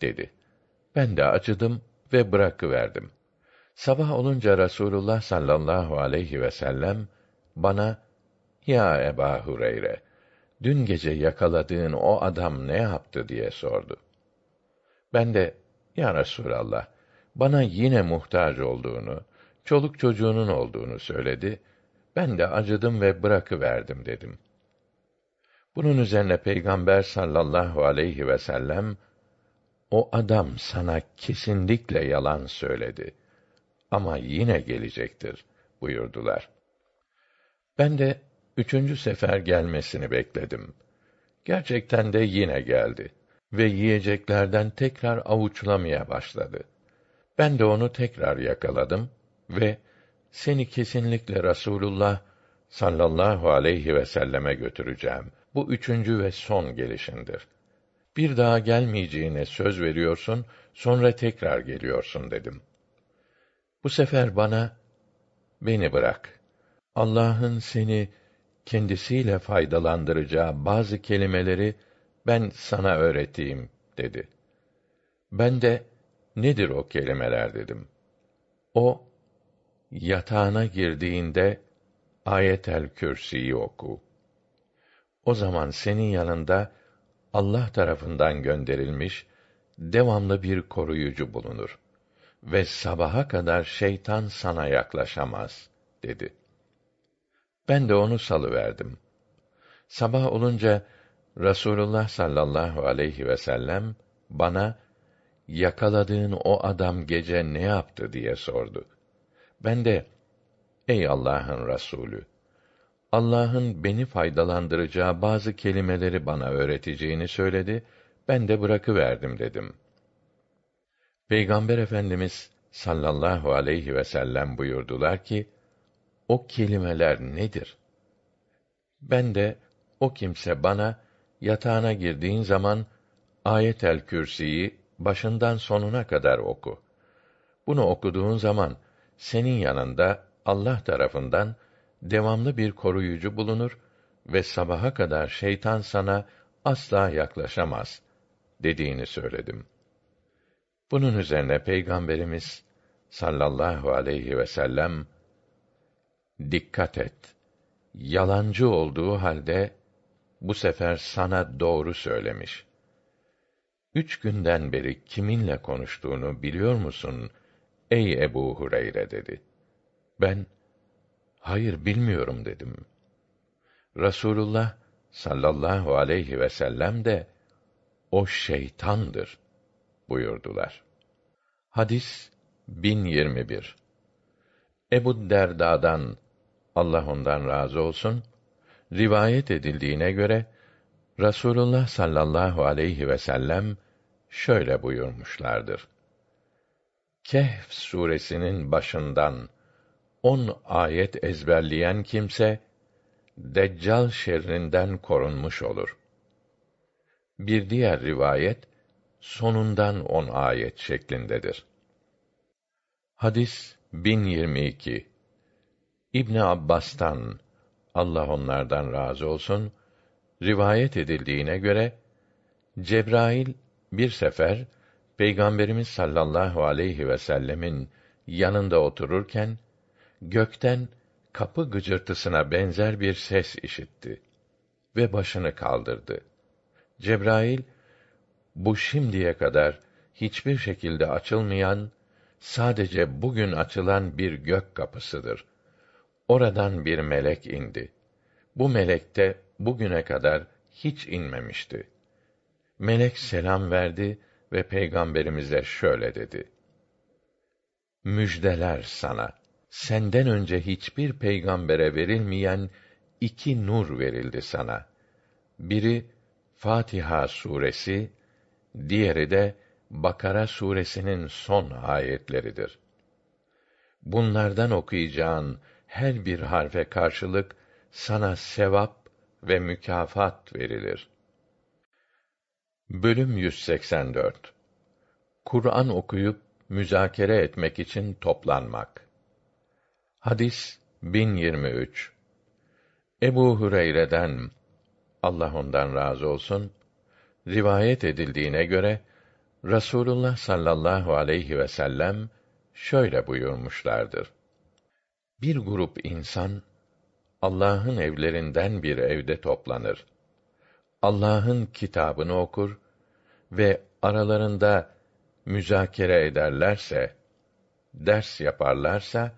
dedi. Ben de acıdım ve bırakıverdim. Sabah olunca Rasulullah sallallahu aleyhi ve sellem bana ya Eba Hureyre dün gece yakaladığın o adam ne yaptı diye sordu. Ben de ya Resulallah bana yine muhtaç olduğunu, çoluk çocuğunun olduğunu söyledi. Ben de acıdım ve bırakıverdim dedim. Bunun üzerine Peygamber sallallahu aleyhi ve sellem o adam sana kesinlikle yalan söyledi ama yine gelecektir buyurdular. Ben de üçüncü sefer gelmesini bekledim. Gerçekten de yine geldi ve yiyeceklerden tekrar avuçlamaya başladı. Ben de onu tekrar yakaladım ve seni kesinlikle Rasulullah sallallahu aleyhi ve selleme götüreceğim. Bu üçüncü ve son gelişindir. Bir daha gelmeyeceğine söz veriyorsun, sonra tekrar geliyorsun dedim. Bu sefer bana, beni bırak. Allah'ın seni kendisiyle faydalandıracağı bazı kelimeleri ben sana öğreteyim dedi. Ben de nedir o kelimeler dedim. O yatağına girdiğinde Ayetel Kürsi'yi oku. O zaman senin yanında Allah tarafından gönderilmiş devamlı bir koruyucu bulunur ve sabaha kadar şeytan sana yaklaşamaz dedi. Ben de onu salıverdim. Sabah olunca Rasulullah sallallahu aleyhi ve sellem bana yakaladığın o adam gece ne yaptı diye sordu. Ben de ey Allah'ın Resulü Allah'ın beni faydalandıracağı bazı kelimeleri bana öğreteceğini söyledi. Ben de bırakıverdim dedim. Peygamber Efendimiz sallallahu aleyhi ve sellem buyurdular ki, o kelimeler nedir? Ben de, o kimse bana, yatağına girdiğin zaman, Ayet-el Kürsi'yi başından sonuna kadar oku. Bunu okuduğun zaman, senin yanında Allah tarafından devamlı bir koruyucu bulunur ve sabaha kadar şeytan sana asla yaklaşamaz dediğini söyledim. Bunun üzerine Peygamberimiz sallallahu aleyhi ve sellem dikkat et. Yalancı olduğu halde bu sefer sana doğru söylemiş. Üç günden beri kiminle konuştuğunu biliyor musun? Ey Ebu Hureyre dedi. Ben, hayır bilmiyorum dedim. Rasulullah sallallahu aleyhi ve sellem de, o şeytandır buyurdular. Hadis 1021 Ebu Derda'dan Allah ondan razı olsun rivayet edildiğine göre Rasulullah sallallahu aleyhi ve sellem şöyle buyurmuşlardır. Kehf suresinin başından on ayet ezberleyen kimse Deccal şerrinden korunmuş olur. Bir diğer rivayet sonundan on ayet şeklindedir. Hadis 1022 İbn Abbas'tan Allah onlardan razı olsun rivayet edildiğine göre Cebrail bir sefer Peygamberimiz sallallahu aleyhi ve sellemin yanında otururken gökten kapı gıcırtısına benzer bir ses işitti ve başını kaldırdı. Cebrail bu şimdiye kadar hiçbir şekilde açılmayan sadece bugün açılan bir gök kapısıdır. Oradan bir melek indi. Bu melek de bugüne kadar hiç inmemişti. Melek selam verdi ve peygamberimize şöyle dedi: Müjdeler sana. senden önce hiçbir peygambere verilmeyen iki nur verildi sana. Biri Fatiha suresi, diğeri de Bakara suresinin son ayetleridir. Bunlardan okuyacağın her bir harfe karşılık sana sevap ve mükafat verilir. Bölüm 184 Kur'an okuyup müzakere etmek için toplanmak. Hadis 1023 Ebu Hureyre'den Allah ondan razı olsun rivayet edildiğine göre Rasulullah sallallahu aleyhi ve sellem şöyle buyurmuşlardır. Bir grup insan Allah'ın evlerinden bir evde toplanır. Allah'ın kitabını okur ve aralarında müzakere ederlerse, ders yaparlarsa,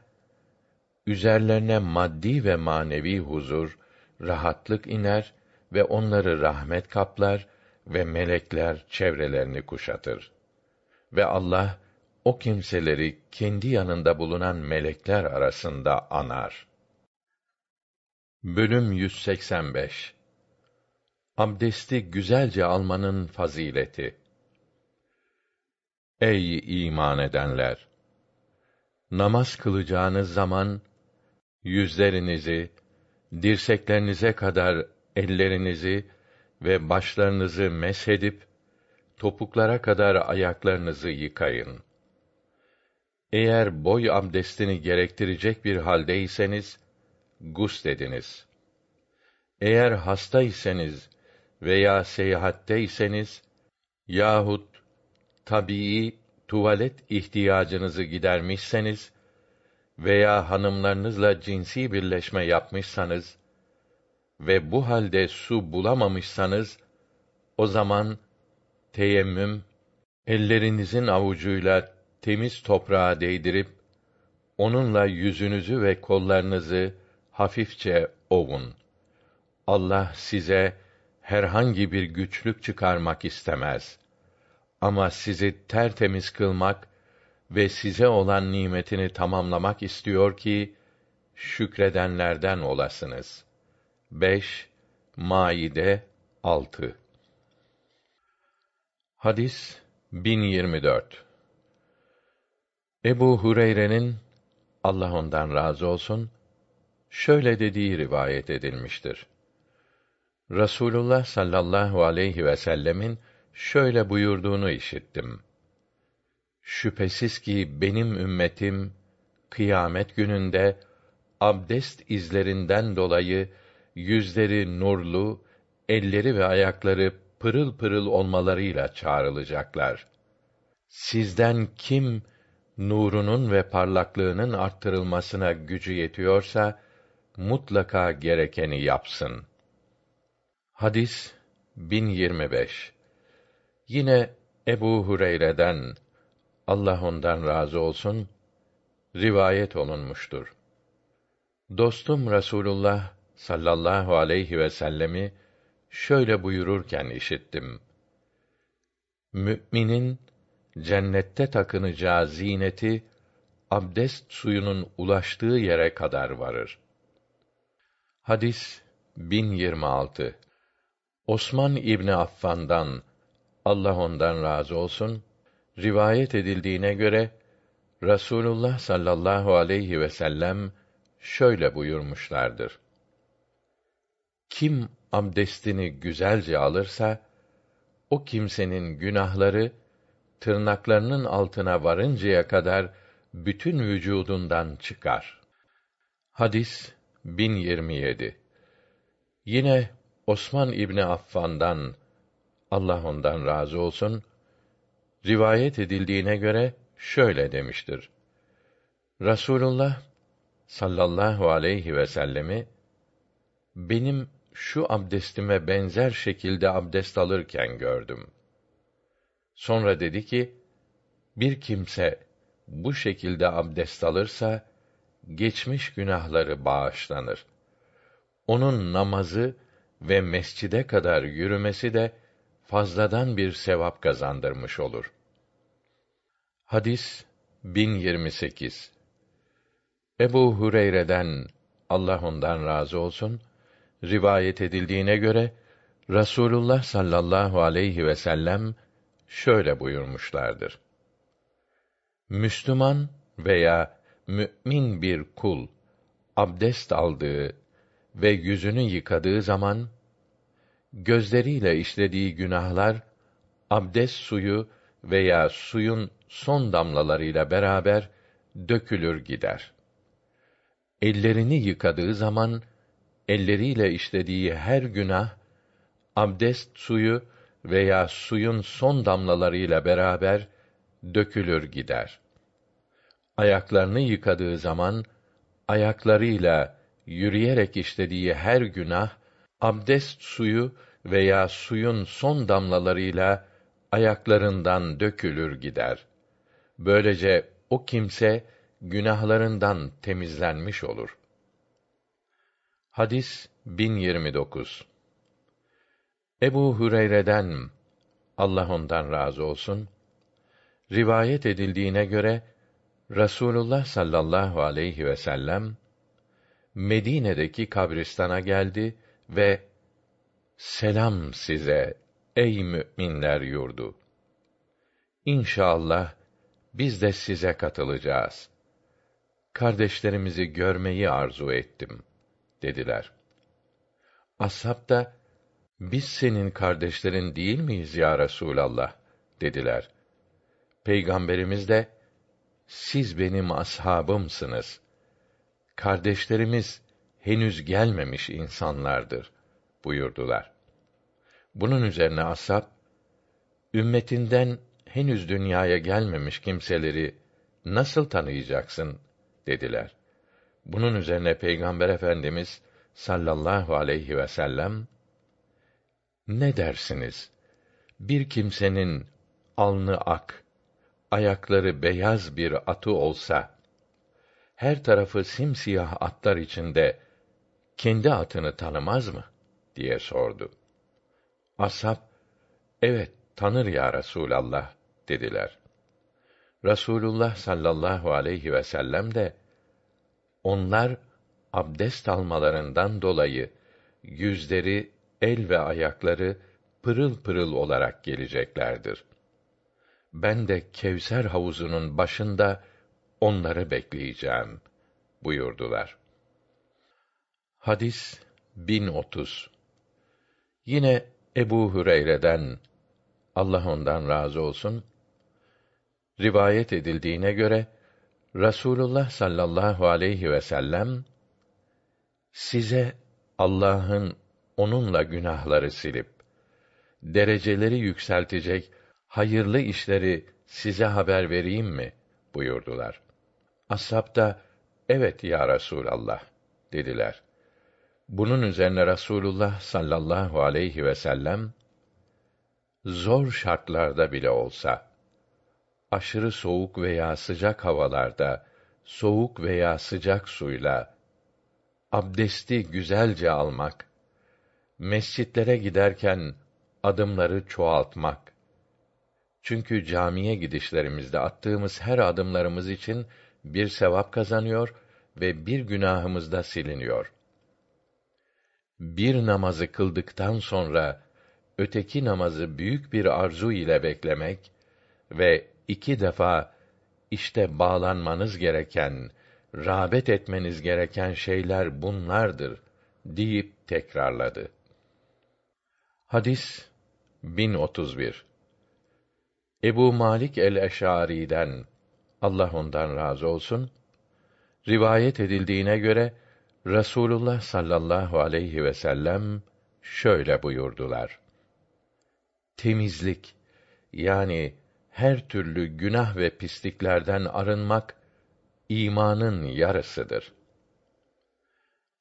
üzerlerine maddi ve manevi huzur, rahatlık iner ve onları rahmet kaplar ve melekler çevrelerini kuşatır. Ve Allah o kimseleri kendi yanında bulunan melekler arasında anar. Bölüm 185 Abdesti güzelce almanın fazileti. Ey iman edenler! Namaz kılacağınız zaman yüzlerinizi dirseklerinize kadar ellerinizi ve başlarınızı meshedip topuklara kadar ayaklarınızı yıkayın. Eğer boy abdestini gerektirecek bir haldeyseniz guslediniz. Eğer hasta iseniz veya seyahatteyseniz yahut tabii tuvalet ihtiyacınızı gidermişseniz veya hanımlarınızla cinsi birleşme yapmışsanız ve bu halde su bulamamışsanız o zaman teyemmüm ellerinizin avucuyla temiz toprağa değdirip onunla yüzünüzü ve kollarınızı hafifçe ovun. Allah size herhangi bir güçlük çıkarmak istemez. Ama sizi tertemiz kılmak ve size olan nimetini tamamlamak istiyor ki şükredenlerden olasınız. 5 Maide 6 Hadis 1024 Ebu Hureyre'nin Allah ondan razı olsun şöyle dediği rivayet edilmiştir. Rasulullah sallallahu aleyhi ve sellemin şöyle buyurduğunu işittim. Şüphesiz ki benim ümmetim kıyamet gününde abdest izlerinden dolayı yüzleri nurlu, elleri ve ayakları pırıl pırıl olmalarıyla çağrılacaklar. Sizden kim nurunun ve parlaklığının arttırılmasına gücü yetiyorsa mutlaka gerekeni yapsın. Hadis 1025. Yine Ebu Hureyre'den Allah ondan razı olsun rivayet olunmuştur. Dostum Rasulullah sallallahu aleyhi ve sellemi şöyle buyururken işittim. Mü'minin cennette takınacağı zineti abdest suyunun ulaştığı yere kadar varır. Hadis 1026 Osman İbni Affan'dan Allah ondan razı olsun rivayet edildiğine göre Rasulullah sallallahu aleyhi ve sellem şöyle buyurmuşlardır. Kim abdestini güzelce alırsa o kimsenin günahları tırnaklarının altına varıncaya kadar bütün vücudundan çıkar. Hadis 1027. Yine Osman İbni Affan'dan Allah ondan razı olsun rivayet edildiğine göre şöyle demiştir. Rasulullah sallallahu aleyhi ve sellemi benim şu abdestime benzer şekilde abdest alırken gördüm. Sonra dedi ki, bir kimse bu şekilde abdest alırsa, geçmiş günahları bağışlanır. Onun namazı ve mescide kadar yürümesi de fazladan bir sevap kazandırmış olur. Hadis 1028 Ebu Hureyre'den Allah ondan razı olsun rivayet edildiğine göre Rasulullah sallallahu aleyhi ve sellem şöyle buyurmuşlardır. Müslüman veya mümin bir kul abdest aldığı ve yüzünü yıkadığı zaman gözleriyle işlediği günahlar abdest suyu veya suyun son damlalarıyla beraber dökülür gider. Ellerini yıkadığı zaman elleriyle işlediği her günah abdest suyu veya suyun son damlalarıyla beraber dökülür gider. Ayaklarını yıkadığı zaman ayaklarıyla yürüyerek işlediği her günah abdest suyu veya suyun son damlalarıyla ayaklarından dökülür gider. Böylece o kimse günahlarından temizlenmiş olur. Hadis 1029 Ebu Hüreyre'den Allah ondan razı olsun rivayet edildiğine göre Rasulullah sallallahu aleyhi ve sellem Medine'deki kabristana geldi ve selam size ey müminler yurdu. İnşallah biz de size katılacağız. Kardeşlerimizi görmeyi arzu ettim dediler. Ashab da biz senin kardeşlerin değil miyiz ya Resulallah dediler. Peygamberimiz de siz benim ashabımsınız. Kardeşlerimiz henüz gelmemiş insanlardır buyurdular. Bunun üzerine ashab ümmetinden henüz dünyaya gelmemiş kimseleri nasıl tanıyacaksın dediler. Bunun üzerine Peygamber Efendimiz sallallahu aleyhi ve sellem ne dersiniz? Bir kimsenin alnı ak, ayakları beyaz bir atı olsa, her tarafı simsiyah atlar içinde kendi atını tanımaz mı? diye sordu. Ashab, evet tanır ya Resulallah dediler. Rasulullah sallallahu aleyhi ve sellem de onlar abdest almalarından dolayı yüzleri, el ve ayakları pırıl pırıl olarak geleceklerdir. Ben de Kevser havuzunun başında onları bekleyeceğim buyurdular. Hadis 1030 Yine Ebu Hüreyre'den Allah ondan razı olsun rivayet edildiğine göre Rasulullah sallallahu aleyhi ve sellem size Allah'ın onunla günahları silip dereceleri yükseltecek hayırlı işleri size haber vereyim mi buyurdular. Ashab da evet ya Resulallah dediler. Bunun üzerine Rasulullah sallallahu aleyhi ve sellem zor şartlarda bile olsa aşırı soğuk veya sıcak havalarda soğuk veya sıcak suyla abdesti güzelce almak, mescitlere giderken adımları çoğaltmak. Çünkü camiye gidişlerimizde attığımız her adımlarımız için bir sevap kazanıyor ve bir günahımız da siliniyor. Bir namazı kıldıktan sonra öteki namazı büyük bir arzu ile beklemek ve iki defa işte bağlanmanız gereken, rağbet etmeniz gereken şeyler bunlardır deyip tekrarladı. Hadis 1031 Ebu Malik el-Eş'ari'den Allah ondan razı olsun rivayet edildiğine göre Rasulullah sallallahu aleyhi ve sellem şöyle buyurdular. Temizlik yani her türlü günah ve pisliklerden arınmak imanın yarısıdır.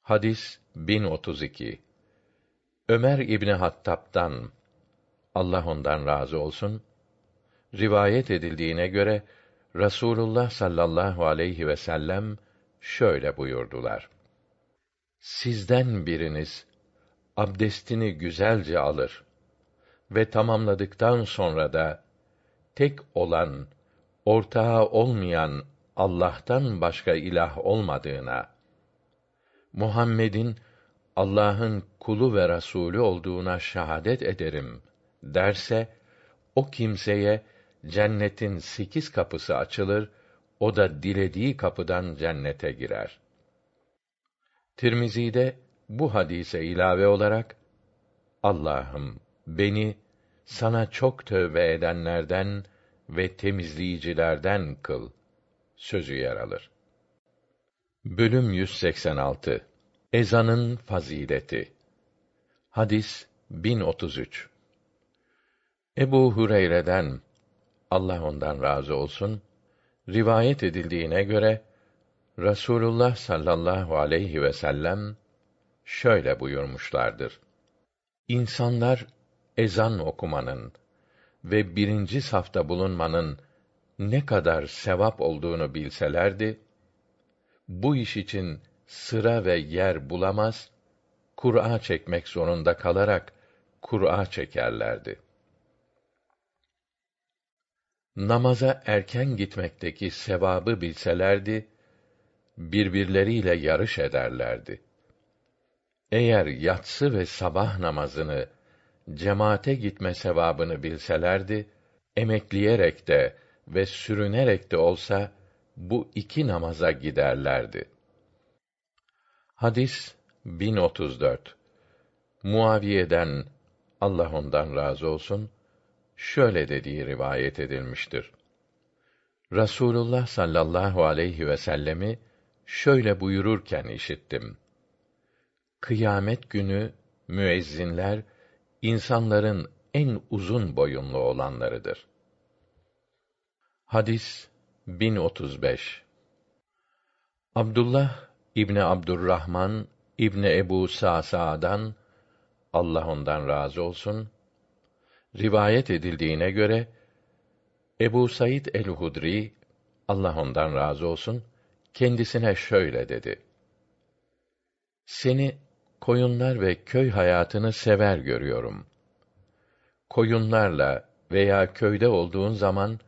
Hadis 1032 Ömer İbni Hattab'dan Allah ondan razı olsun rivayet edildiğine göre Rasulullah sallallahu aleyhi ve sellem şöyle buyurdular. Sizden biriniz abdestini güzelce alır ve tamamladıktan sonra da tek olan, ortağı olmayan Allah'tan başka ilah olmadığına, Muhammed'in Allah'ın kulu ve rasulü olduğuna şahadet ederim derse o kimseye cennetin sekiz kapısı açılır, o da dilediği kapıdan cennete girer. Tirmizi'de bu hadise ilave olarak Allah'ım beni sana çok tövbe edenlerden ve temizleyicilerden kıl sözü yer alır. Bölüm 186 Ezanın fazileti Hadis 1033 Ebu Hureyre'den Allah ondan razı olsun rivayet edildiğine göre Rasulullah sallallahu aleyhi ve sellem şöyle buyurmuşlardır. İnsanlar ezan okumanın ve birinci safta bulunmanın ne kadar sevap olduğunu bilselerdi, bu iş için sıra ve yer bulamaz, Kur'a çekmek zorunda kalarak Kur'a çekerlerdi. Namaza erken gitmekteki sevabı bilselerdi, birbirleriyle yarış ederlerdi. Eğer yatsı ve sabah namazını cemaate gitme sevabını bilselerdi, emekleyerek de ve sürünerek de olsa bu iki namaza giderlerdi. Hadis 1034. Muaviye'den Allah ondan razı olsun şöyle dediği rivayet edilmiştir. Rasulullah sallallahu aleyhi ve sellemi şöyle buyururken işittim. Kıyamet günü müezzinler insanların en uzun boyunlu olanlarıdır. Hadis 1035 Abdullah İbni Abdurrahman İbni Ebu Sa'sa'dan Allah ondan razı olsun rivayet edildiğine göre Ebu Said el-Hudri Allah ondan razı olsun kendisine şöyle dedi: Seni koyunlar ve köy hayatını sever görüyorum. Koyunlarla veya köyde olduğun zaman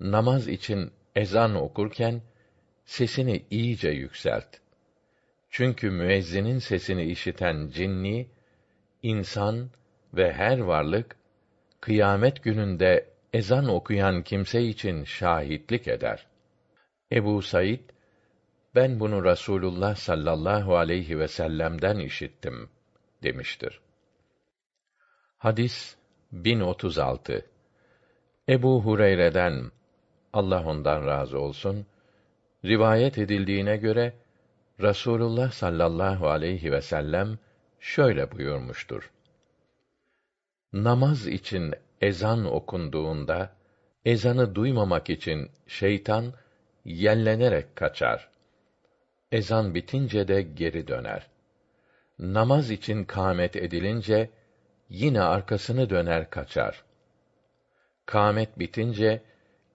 namaz için ezan okurken sesini iyice yükselt. Çünkü müezzinin sesini işiten cinni, insan ve her varlık kıyamet gününde ezan okuyan kimse için şahitlik eder. Ebu Said ben bunu Rasulullah sallallahu aleyhi ve sellem'den işittim demiştir. Hadis 1036 Ebu Hureyre'den Allah ondan razı olsun rivayet edildiğine göre Rasulullah sallallahu aleyhi ve sellem şöyle buyurmuştur. Namaz için ezan okunduğunda ezanı duymamak için şeytan yellenerek kaçar. Ezan bitince de geri döner. Namaz için kâmet edilince yine arkasını döner kaçar. Kâmet bitince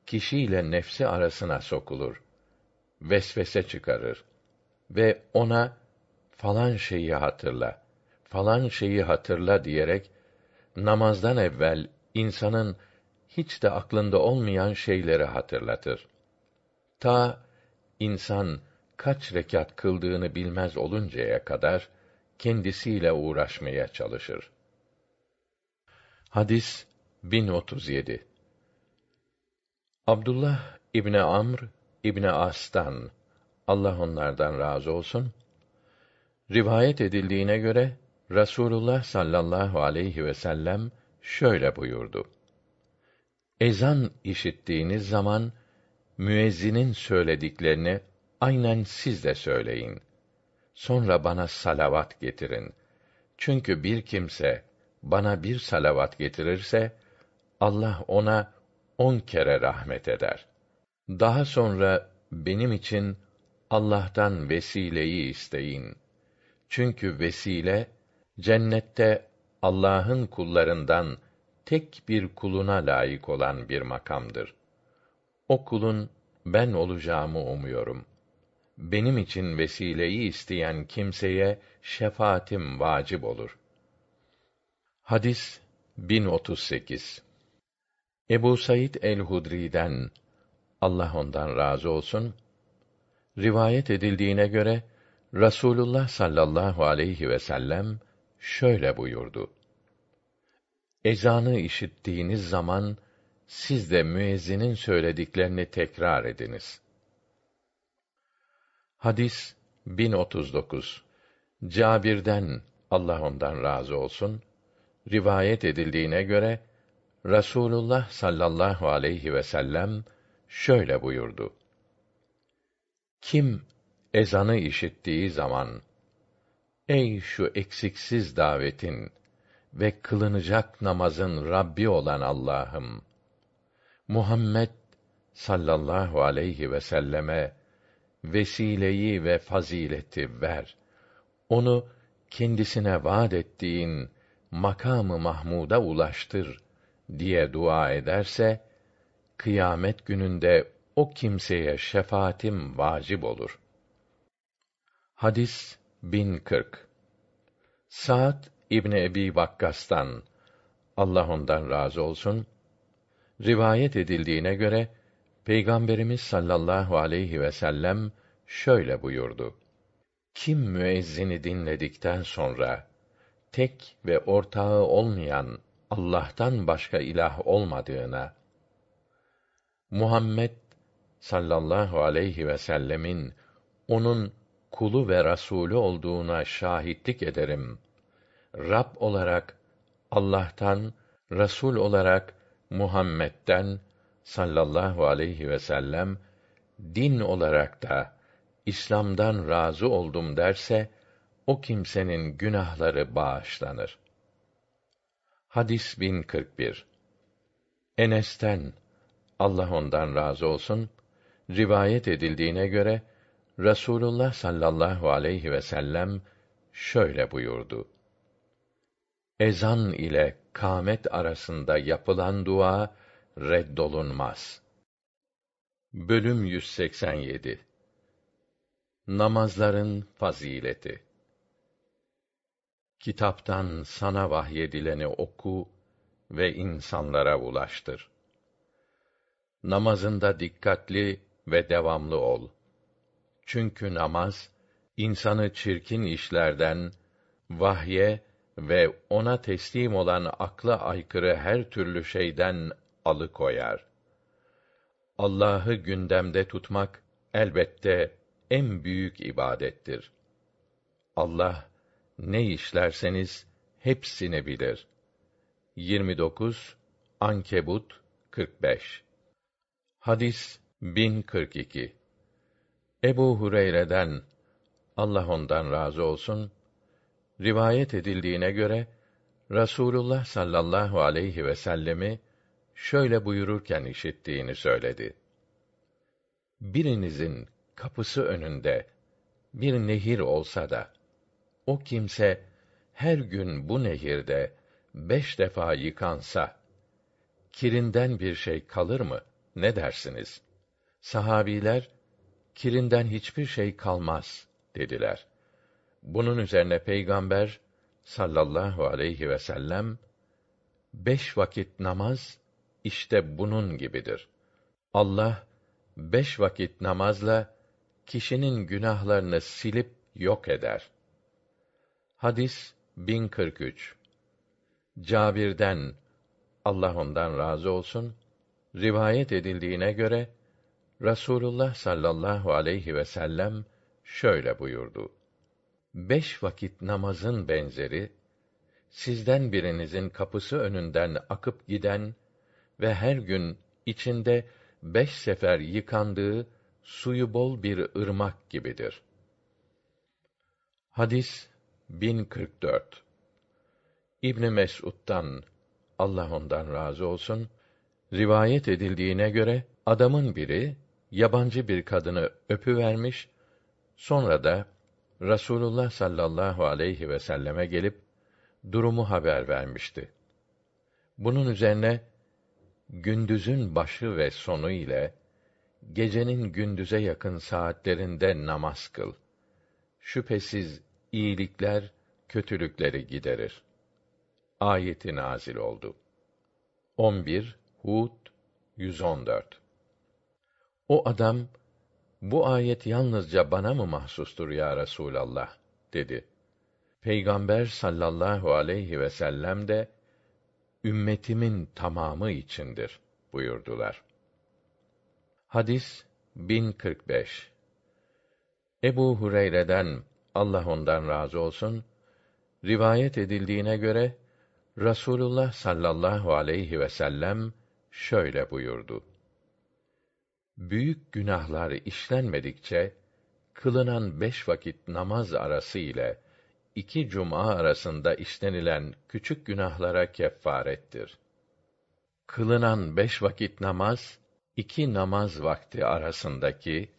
kişiyle nefsi arasına sokulur. Vesvese çıkarır ve ona falan şeyi hatırla, falan şeyi hatırla diyerek namazdan evvel insanın hiç de aklında olmayan şeyleri hatırlatır. Ta insan kaç rekat kıldığını bilmez oluncaya kadar kendisiyle uğraşmaya çalışır. Hadis 1037 Abdullah İbni Amr İbni As'tan Allah onlardan razı olsun rivayet edildiğine göre Rasulullah sallallahu aleyhi ve sellem şöyle buyurdu. Ezan işittiğiniz zaman müezzinin söylediklerini aynen siz de söyleyin. Sonra bana salavat getirin. Çünkü bir kimse bana bir salavat getirirse Allah ona on kere rahmet eder. Daha sonra benim için Allah'tan vesileyi isteyin. Çünkü vesile cennette Allah'ın kullarından tek bir kuluna layık olan bir makamdır. O kulun ben olacağımı umuyorum. Benim için vesileyi isteyen kimseye şefaatim vacip olur. Hadis 1038 Ebu Said el-Hudri'den Allah ondan razı olsun, rivayet edildiğine göre Rasulullah sallallahu aleyhi ve sellem şöyle buyurdu. Ezanı işittiğiniz zaman siz de müezzinin söylediklerini tekrar ediniz. Hadis 1039 Cabir'den Allah ondan razı olsun rivayet edildiğine göre Rasulullah sallallahu aleyhi ve sellem şöyle buyurdu. Kim ezanı işittiği zaman ey şu eksiksiz davetin ve kılınacak namazın Rabbi olan Allah'ım Muhammed sallallahu aleyhi ve selleme vesileyi ve fazileti ver. Onu kendisine vaad ettiğin makamı Mahmud'a ulaştır diye dua ederse kıyamet gününde o kimseye şefaatim vacip olur. Hadis 1040 Sa'd İbni Ebi Vakkas'tan Allah ondan razı olsun rivayet edildiğine göre Peygamberimiz sallallahu aleyhi ve sellem şöyle buyurdu. Kim müezzini dinledikten sonra tek ve ortağı olmayan Allah'tan başka ilah olmadığına Muhammed sallallahu aleyhi ve sellemin onun kulu ve rasulü olduğuna şahitlik ederim. Rab olarak Allah'tan, Rasul olarak Muhammed'den sallallahu aleyhi ve sellem din olarak da İslam'dan razı oldum derse o kimsenin günahları bağışlanır. Hadis 1041 Enes'ten Allah ondan razı olsun rivayet edildiğine göre Rasulullah sallallahu aleyhi ve sellem şöyle buyurdu. Ezan ile kâmet arasında yapılan dua reddolunmaz. Bölüm 187 Namazların fazileti Kitaptan sana vahyedileni oku ve insanlara ulaştır. Namazında dikkatli ve devamlı ol. Çünkü namaz insanı çirkin işlerden, vahye ve ona teslim olan akla aykırı her türlü şeyden alıkoyar. Allah'ı gündemde tutmak elbette en büyük ibadettir. Allah ne işlerseniz hepsini bilir. 29 Ankebut 45 Hadis 1042 Ebu Hureyre'den Allah ondan razı olsun rivayet edildiğine göre Rasulullah sallallahu aleyhi ve sellemi şöyle buyururken işittiğini söyledi. Birinizin kapısı önünde bir nehir olsa da o kimse her gün bu nehirde beş defa yıkansa kirinden bir şey kalır mı? Ne dersiniz? Sahabiler kirinden hiçbir şey kalmaz dediler. Bunun üzerine Peygamber sallallahu aleyhi ve sellem beş vakit namaz işte bunun gibidir. Allah beş vakit namazla kişinin günahlarını silip yok eder. Hadis 1043 Cabir'den Allah ondan razı olsun rivayet edildiğine göre Rasulullah sallallahu aleyhi ve sellem şöyle buyurdu. Beş vakit namazın benzeri, sizden birinizin kapısı önünden akıp giden ve her gün içinde beş sefer yıkandığı suyu bol bir ırmak gibidir. Hadis 1044 İbn Mes'ud'dan Allah ondan razı olsun rivayet edildiğine göre adamın biri yabancı bir kadını öpüvermiş sonra da Rasulullah sallallahu aleyhi ve selleme gelip durumu haber vermişti. Bunun üzerine gündüzün başı ve sonu ile gecenin gündüze yakın saatlerinde namaz kıl. Şüphesiz iyilikler kötülükleri giderir. Ayeti nazil oldu. 11 Hud 114 O adam bu ayet yalnızca bana mı mahsustur ya Resulallah dedi. Peygamber sallallahu aleyhi ve sellem de ümmetimin tamamı içindir buyurdular. Hadis 1045 Ebu Hureyre'den Allah ondan razı olsun rivayet edildiğine göre Rasulullah sallallahu aleyhi ve sellem şöyle buyurdu. Büyük günahlar işlenmedikçe kılınan beş vakit namaz arası ile iki cuma arasında işlenilen küçük günahlara kefarettir. Kılınan beş vakit namaz, iki namaz vakti arasındaki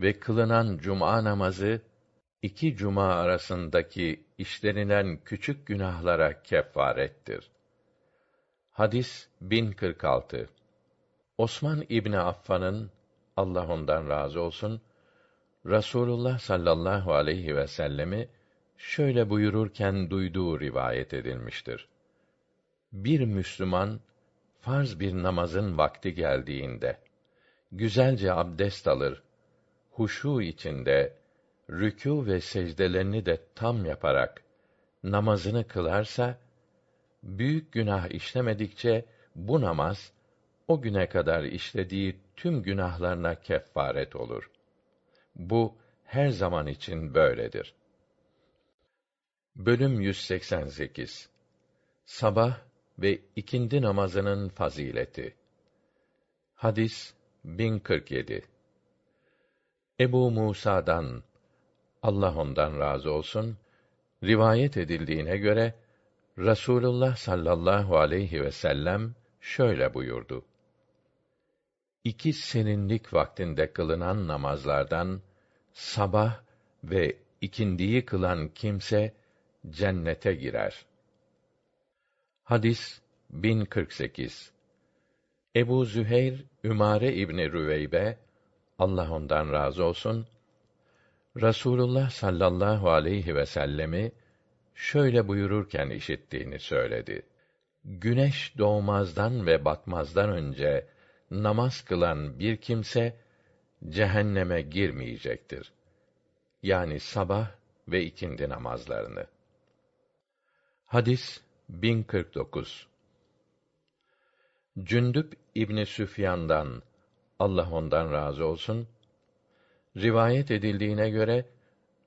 ve kılınan cuma namazı, iki cuma arasındaki işlenilen küçük günahlara kefarettir. Hadis 1046 Osman İbni Affan'ın, Allah ondan razı olsun, Rasulullah sallallahu aleyhi ve sellemi şöyle buyururken duyduğu rivayet edilmiştir. Bir Müslüman farz bir namazın vakti geldiğinde güzelce abdest alır, huşu içinde rükû ve secdelerini de tam yaparak namazını kılarsa büyük günah işlemedikçe bu namaz o güne kadar işlediği tüm günahlarına kefaret olur. Bu her zaman için böyledir. Bölüm 188 Sabah ve ikindi namazının fazileti. Hadis 1047 Ebu Musa'dan Allah ondan razı olsun rivayet edildiğine göre Rasulullah sallallahu aleyhi ve sellem şöyle buyurdu. İki serinlik vaktinde kılınan namazlardan sabah ve ikindiyi kılan kimse cennete girer. Hadis 1048 Ebu Züheyr Ümare İbni Rüveybe Allah ondan razı olsun Rasulullah sallallahu aleyhi ve sellemi şöyle buyururken işittiğini söyledi. Güneş doğmazdan ve batmazdan önce namaz kılan bir kimse cehenneme girmeyecektir. Yani sabah ve ikindi namazlarını. Hadis 1049 Cündüp İbni Süfyan'dan Allah ondan razı olsun rivayet edildiğine göre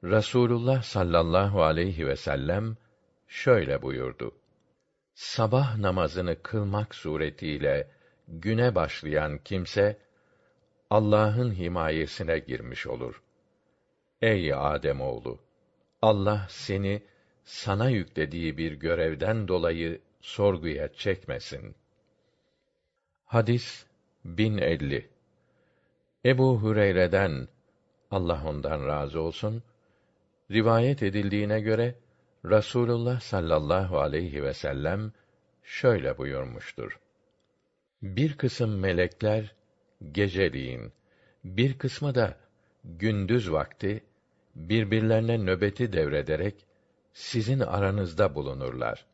Rasulullah sallallahu aleyhi ve sellem şöyle buyurdu. Sabah namazını kılmak suretiyle güne başlayan kimse Allah'ın himayesine girmiş olur. Ey Adem oğlu, Allah seni sana yüklediği bir görevden dolayı sorguya çekmesin. Hadis 1050 Ebu Hureyre'den Allah ondan razı olsun rivayet edildiğine göre Rasulullah sallallahu aleyhi ve sellem şöyle buyurmuştur. Bir kısım melekler geceliğin, bir kısmı da gündüz vakti birbirlerine nöbeti devrederek sizin aranızda bulunurlar.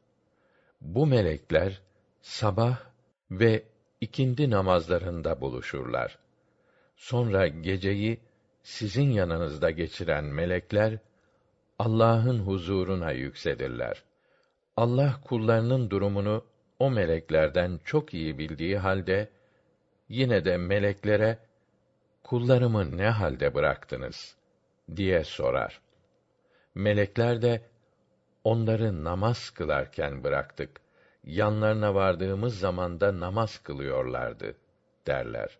Bu melekler sabah ve ikindi namazlarında buluşurlar. Sonra geceyi sizin yanınızda geçiren melekler Allah'ın huzuruna yükselirler. Allah kullarının durumunu o meleklerden çok iyi bildiği halde yine de meleklere kullarımı ne halde bıraktınız diye sorar. Melekler de onları namaz kılarken bıraktık. Yanlarına vardığımız zamanda namaz kılıyorlardı derler.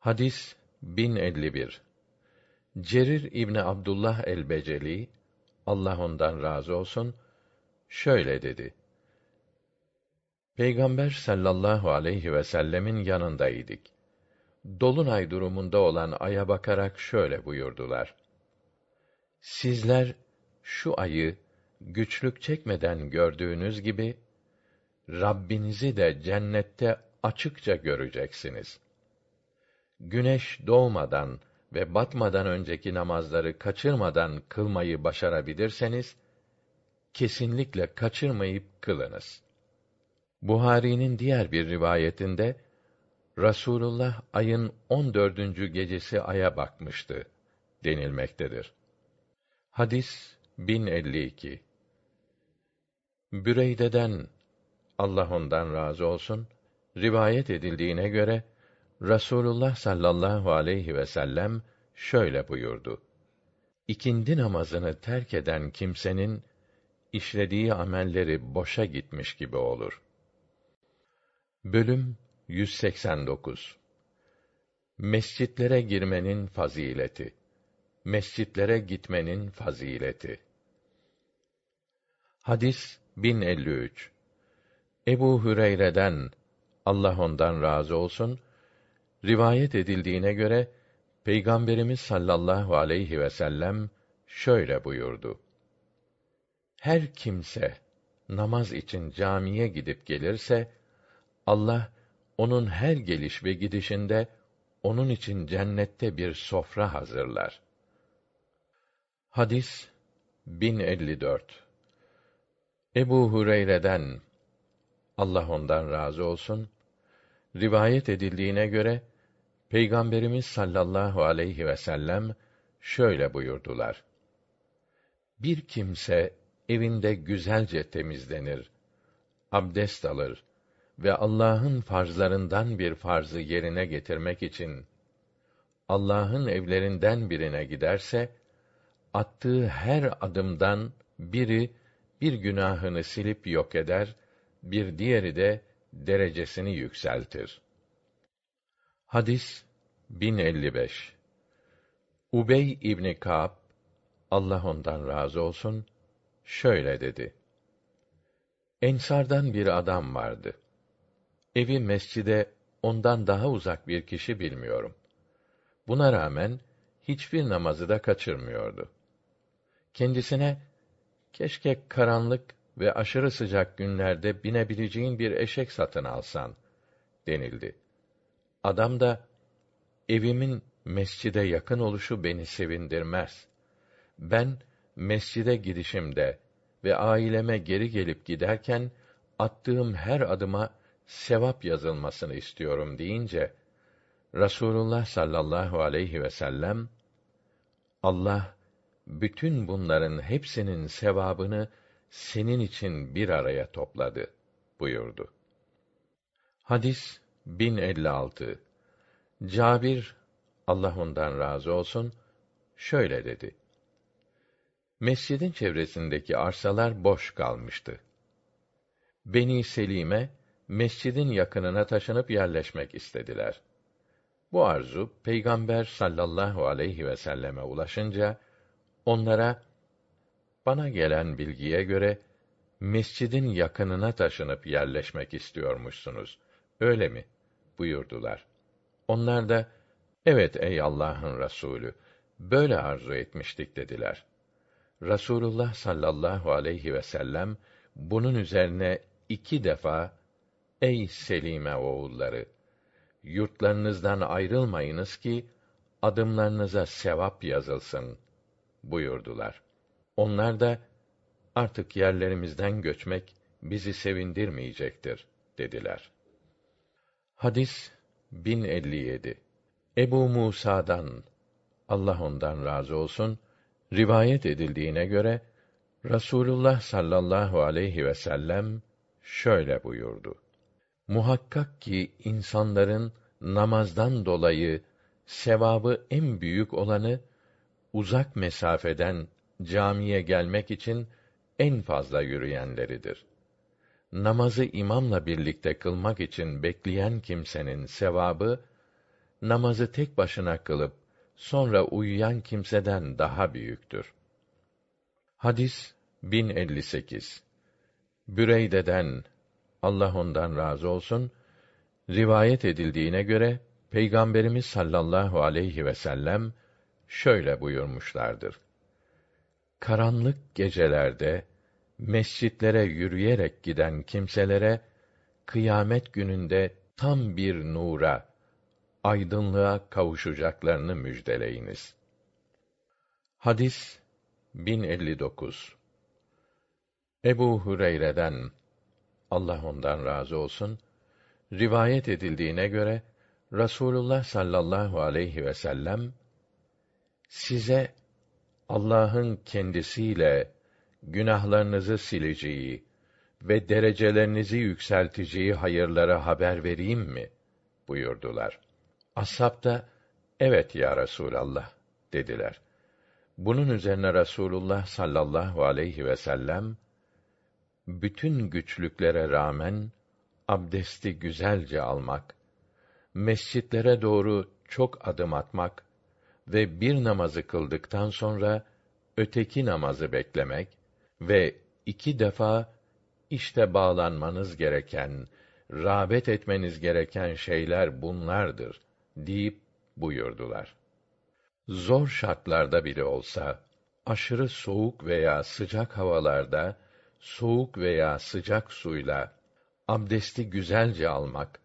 Hadis 1051 Cerir İbni Abdullah el-Beceli Allah ondan razı olsun şöyle dedi. Peygamber sallallahu aleyhi ve sellemin yanındaydık. Dolunay durumunda olan aya bakarak şöyle buyurdular. Sizler şu ayı güçlük çekmeden gördüğünüz gibi Rabbinizi de cennette açıkça göreceksiniz. Güneş doğmadan ve batmadan önceki namazları kaçırmadan kılmayı başarabilirseniz kesinlikle kaçırmayıp kılınız. Buhari'nin diğer bir rivayetinde Rasulullah ayın on dördüncü gecesi aya bakmıştı denilmektedir. Hadis 1052 Büreyde'den Allah ondan razı olsun rivayet edildiğine göre Rasulullah sallallahu aleyhi ve sellem şöyle buyurdu. İkindi namazını terk eden kimsenin işlediği amelleri boşa gitmiş gibi olur. Bölüm 189 Mescitlere girmenin fazileti. Mescitlere gitmenin fazileti. Hadis 1053 Ebu Hüreyre'den Allah ondan razı olsun rivayet edildiğine göre Peygamberimiz sallallahu aleyhi ve sellem şöyle buyurdu. Her kimse namaz için camiye gidip gelirse Allah onun her geliş ve gidişinde onun için cennette bir sofra hazırlar. Hadis 1054 Ebu Hureyre'den Allah ondan razı olsun rivayet edildiğine göre Peygamberimiz sallallahu aleyhi ve sellem şöyle buyurdular. Bir kimse evinde güzelce temizlenir, abdest alır ve Allah'ın farzlarından bir farzı yerine getirmek için Allah'ın evlerinden birine giderse attığı her adımdan biri bir günahını silip yok eder, bir diğeri de derecesini yükseltir. Hadis 1055 Ubey İbni Ka'b Allah ondan razı olsun şöyle dedi. Ensardan bir adam vardı. Evi mescide ondan daha uzak bir kişi bilmiyorum. Buna rağmen hiçbir namazı da kaçırmıyordu. Kendisine keşke karanlık ve aşırı sıcak günlerde binebileceğin bir eşek satın alsan denildi. Adam da evimin mescide yakın oluşu beni sevindirmez. Ben mescide gidişimde ve aileme geri gelip giderken attığım her adıma sevap yazılmasını istiyorum deyince Rasulullah sallallahu aleyhi ve sellem Allah bütün bunların hepsinin sevabını senin için bir araya topladı buyurdu. Hadis 1056 Cabir Allah ondan razı olsun şöyle dedi. Mescidin çevresindeki arsalar boş kalmıştı. Beni Selime mescidin yakınına taşınıp yerleşmek istediler. Bu arzu Peygamber sallallahu aleyhi ve selleme ulaşınca onlara bana gelen bilgiye göre mescidin yakınına taşınıp yerleşmek istiyormuşsunuz. Öyle mi? buyurdular. Onlar da evet ey Allah'ın Resulü böyle arzu etmiştik dediler. Rasulullah sallallahu aleyhi ve sellem bunun üzerine iki defa ey Selime oğulları yurtlarınızdan ayrılmayınız ki adımlarınıza sevap yazılsın buyurdular. Onlar da artık yerlerimizden göçmek bizi sevindirmeyecektir dediler. Hadis 1057 Ebu Musa'dan Allah ondan razı olsun rivayet edildiğine göre Rasulullah sallallahu aleyhi ve sellem şöyle buyurdu. Muhakkak ki insanların namazdan dolayı sevabı en büyük olanı uzak mesafeden camiye gelmek için en fazla yürüyenleridir. Namazı imamla birlikte kılmak için bekleyen kimsenin sevabı namazı tek başına kılıp sonra uyuyan kimseden daha büyüktür. Hadis 1058 Büreyde'den Allah ondan razı olsun rivayet edildiğine göre Peygamberimiz sallallahu aleyhi ve sellem şöyle buyurmuşlardır. Karanlık gecelerde mescitlere yürüyerek giden kimselere kıyamet gününde tam bir nura, aydınlığa kavuşacaklarını müjdeleyiniz. Hadis 1059 Ebu Hureyre'den Allah ondan razı olsun rivayet edildiğine göre Rasulullah sallallahu aleyhi ve sellem size Allah'ın kendisiyle günahlarınızı sileceği ve derecelerinizi yükselteceği hayırlara haber vereyim mi? buyurdular. Ashab da evet ya Resulallah dediler. Bunun üzerine Rasulullah sallallahu aleyhi ve sellem bütün güçlüklere rağmen abdesti güzelce almak, mescitlere doğru çok adım atmak ve bir namazı kıldıktan sonra öteki namazı beklemek ve iki defa işte bağlanmanız gereken, rağbet etmeniz gereken şeyler bunlardır deyip buyurdular. Zor şartlarda bile olsa aşırı soğuk veya sıcak havalarda soğuk veya sıcak suyla abdesti güzelce almak,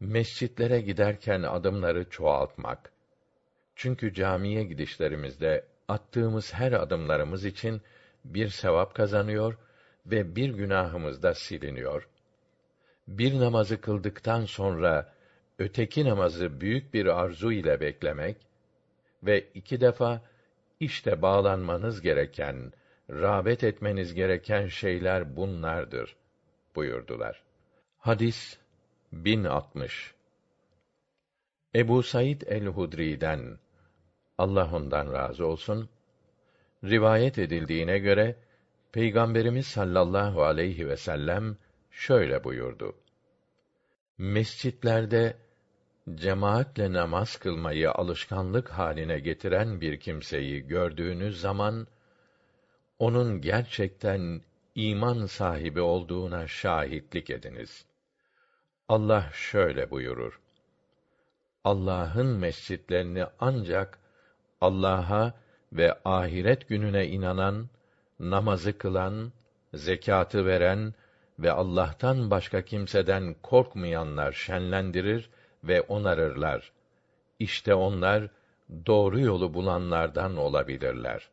mescitlere giderken adımları çoğaltmak. Çünkü camiye gidişlerimizde attığımız her adımlarımız için bir sevap kazanıyor ve bir günahımız da siliniyor. Bir namazı kıldıktan sonra öteki namazı büyük bir arzu ile beklemek ve iki defa işte bağlanmanız gereken, rağbet etmeniz gereken şeyler bunlardır buyurdular. Hadis 1060 Ebu Said el-Hudri'den Allah ondan razı olsun rivayet edildiğine göre Peygamberimiz sallallahu aleyhi ve sellem şöyle buyurdu. Mescitlerde cemaatle namaz kılmayı alışkanlık haline getiren bir kimseyi gördüğünüz zaman onun gerçekten iman sahibi olduğuna şahitlik ediniz. Allah şöyle buyurur: Allah'ın mescitlerini ancak Allah'a ve ahiret gününe inanan, namazı kılan, zekatı veren ve Allah'tan başka kimseden korkmayanlar şenlendirir ve onarırlar. İşte onlar doğru yolu bulanlardan olabilirler.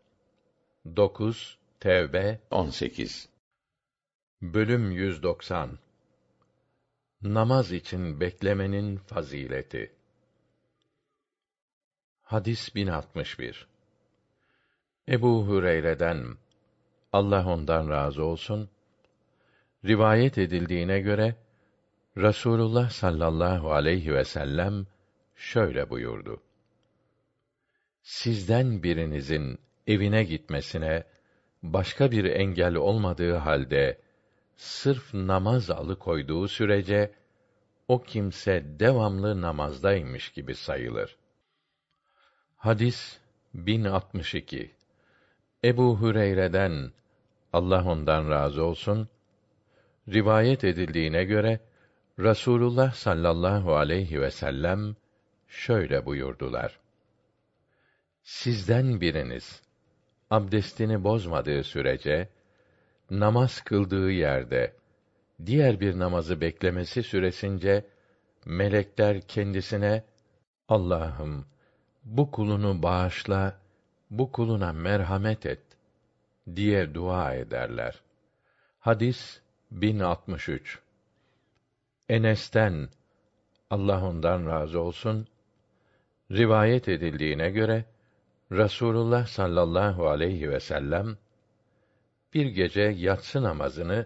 9 Tevbe 18 Bölüm 190 Namaz için beklemenin fazileti Hadis 1061 Ebu Hüreyre'den Allah ondan razı olsun rivayet edildiğine göre Rasulullah sallallahu aleyhi ve sellem şöyle buyurdu. Sizden birinizin evine gitmesine başka bir engel olmadığı halde sırf namaz alıkoyduğu sürece o kimse devamlı namazdaymış gibi sayılır. Hadis 1062 Ebu Hüreyre'den Allah ondan razı olsun rivayet edildiğine göre Rasulullah sallallahu aleyhi ve sellem şöyle buyurdular. Sizden biriniz abdestini bozmadığı sürece namaz kıldığı yerde diğer bir namazı beklemesi süresince melekler kendisine Allah'ım bu kulunu bağışla, bu kuluna merhamet et diye dua ederler. Hadis 1063 Enes'ten Allah ondan razı olsun rivayet edildiğine göre Rasulullah sallallahu aleyhi ve sellem bir gece yatsı namazını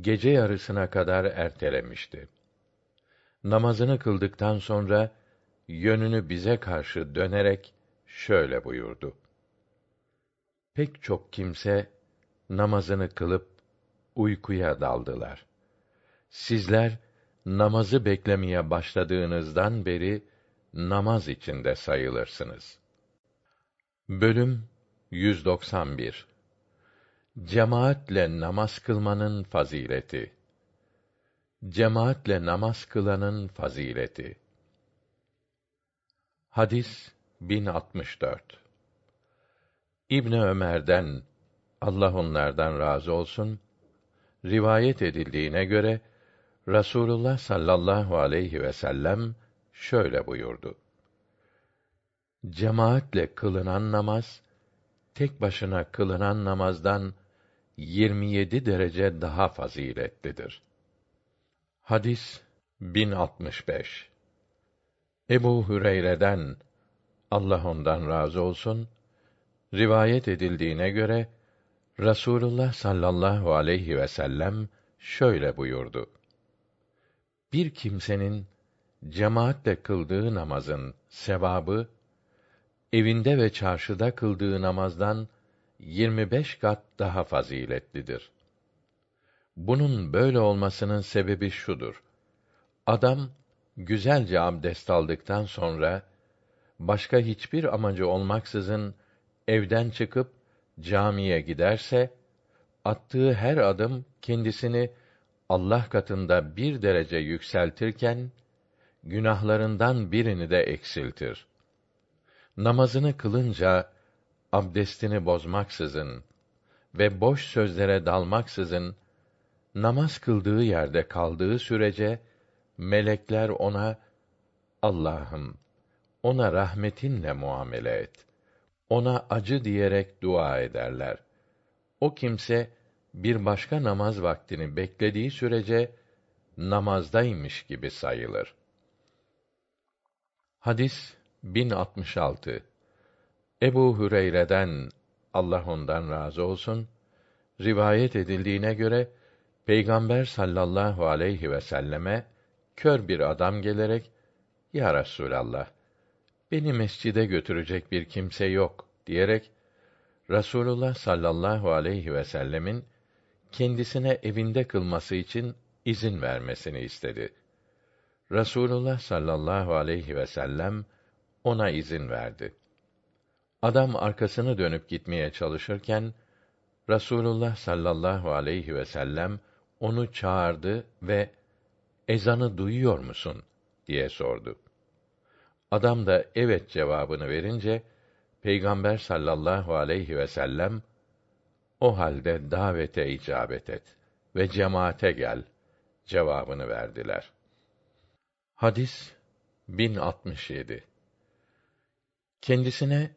gece yarısına kadar ertelemişti. Namazını kıldıktan sonra yönünü bize karşı dönerek şöyle buyurdu: Pek çok kimse namazını kılıp uykuya daldılar. Sizler namazı beklemeye başladığınızdan beri namaz içinde sayılırsınız. Bölüm 191 Cemaatle namaz kılmanın fazileti. Cemaatle namaz kılanın fazileti. Hadis 1064. İbn Ömer'den Allah onlardan razı olsun rivayet edildiğine göre Rasulullah sallallahu aleyhi ve sellem şöyle buyurdu. Cemaatle kılınan namaz tek başına kılınan namazdan 27 derece daha faziletlidir. Hadis 1065 Ebu Hüreyre'den Allah ondan razı olsun rivayet edildiğine göre Rasulullah sallallahu aleyhi ve sellem şöyle buyurdu. Bir kimsenin cemaatle kıldığı namazın sevabı evinde ve çarşıda kıldığı namazdan 25 kat daha faziletlidir. Bunun böyle olmasının sebebi şudur. Adam güzelce abdest aldıktan sonra başka hiçbir amacı olmaksızın evden çıkıp camiye giderse attığı her adım kendisini Allah katında bir derece yükseltirken günahlarından birini de eksiltir. Namazını kılınca abdestini bozmaksızın ve boş sözlere dalmaksızın namaz kıldığı yerde kaldığı sürece melekler ona Allah'ım ona rahmetinle muamele et. Ona acı diyerek dua ederler. O kimse bir başka namaz vaktini beklediği sürece namazdaymış gibi sayılır. Hadis 1066 Ebu Hüreyre'den Allah ondan razı olsun rivayet edildiğine göre Peygamber sallallahu aleyhi ve selleme kör bir adam gelerek Ya Resulallah beni mescide götürecek bir kimse yok diyerek Rasulullah sallallahu aleyhi ve sellemin kendisine evinde kılması için izin vermesini istedi. Rasulullah sallallahu aleyhi ve sellem ona izin verdi. Adam arkasını dönüp gitmeye çalışırken Rasulullah sallallahu aleyhi ve sellem onu çağırdı ve ezanı duyuyor musun diye sordu. Adam da evet cevabını verince Peygamber sallallahu aleyhi ve sellem o halde davete icabet et ve cemaate gel cevabını verdiler. Hadis 1067 Kendisine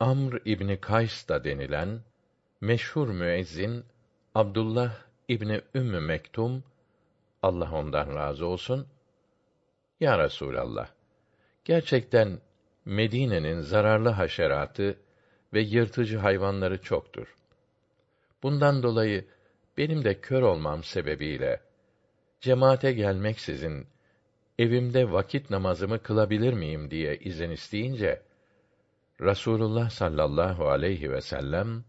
Amr İbni Kays da denilen meşhur müezzin Abdullah İbni Ümmü Mektum Allah ondan razı olsun Ya Resulallah gerçekten Medine'nin zararlı haşeratı ve yırtıcı hayvanları çoktur. Bundan dolayı benim de kör olmam sebebiyle cemaate gelmeksizin evimde vakit namazımı kılabilir miyim diye izin isteyince Rasulullah sallallahu aleyhi ve sellem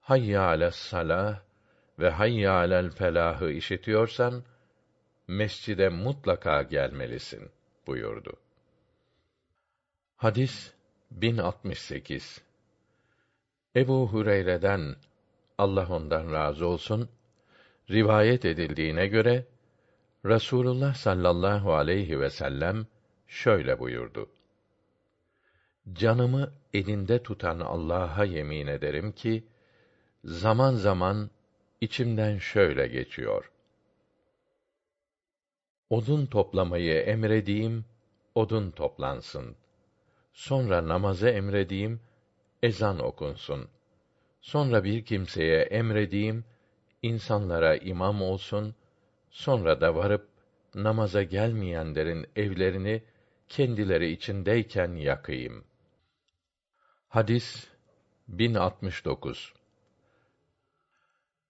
hayya ales salah ve hayya alel felahı işitiyorsan mescide mutlaka gelmelisin buyurdu. Hadis 1068 Ebu Hureyre'den Allah ondan razı olsun rivayet edildiğine göre Rasulullah sallallahu aleyhi ve sellem şöyle buyurdu. Canımı elinde tutan Allah'a yemin ederim ki zaman zaman içimden şöyle geçiyor. Odun toplamayı emredeyim, odun toplansın. Sonra namazı emredeyim, ezan okunsun. Sonra bir kimseye emredeyim, insanlara imam olsun, sonra da varıp namaza gelmeyenlerin evlerini kendileri içindeyken yakayım. Hadis 1069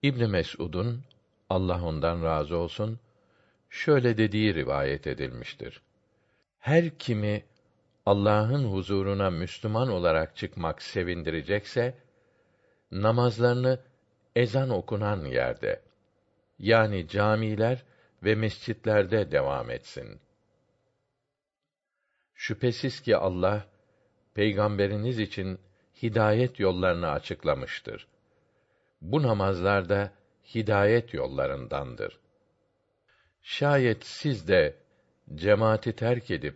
İbn Mes'ud'un Allah ondan razı olsun şöyle dediği rivayet edilmiştir. Her kimi Allah'ın huzuruna Müslüman olarak çıkmak sevindirecekse namazlarını ezan okunan yerde yani camiler ve mescitlerde devam etsin. Şüphesiz ki Allah peygamberiniz için hidayet yollarını açıklamıştır. Bu namazlar da hidayet yollarındandır. Şayet siz de cemaati terk edip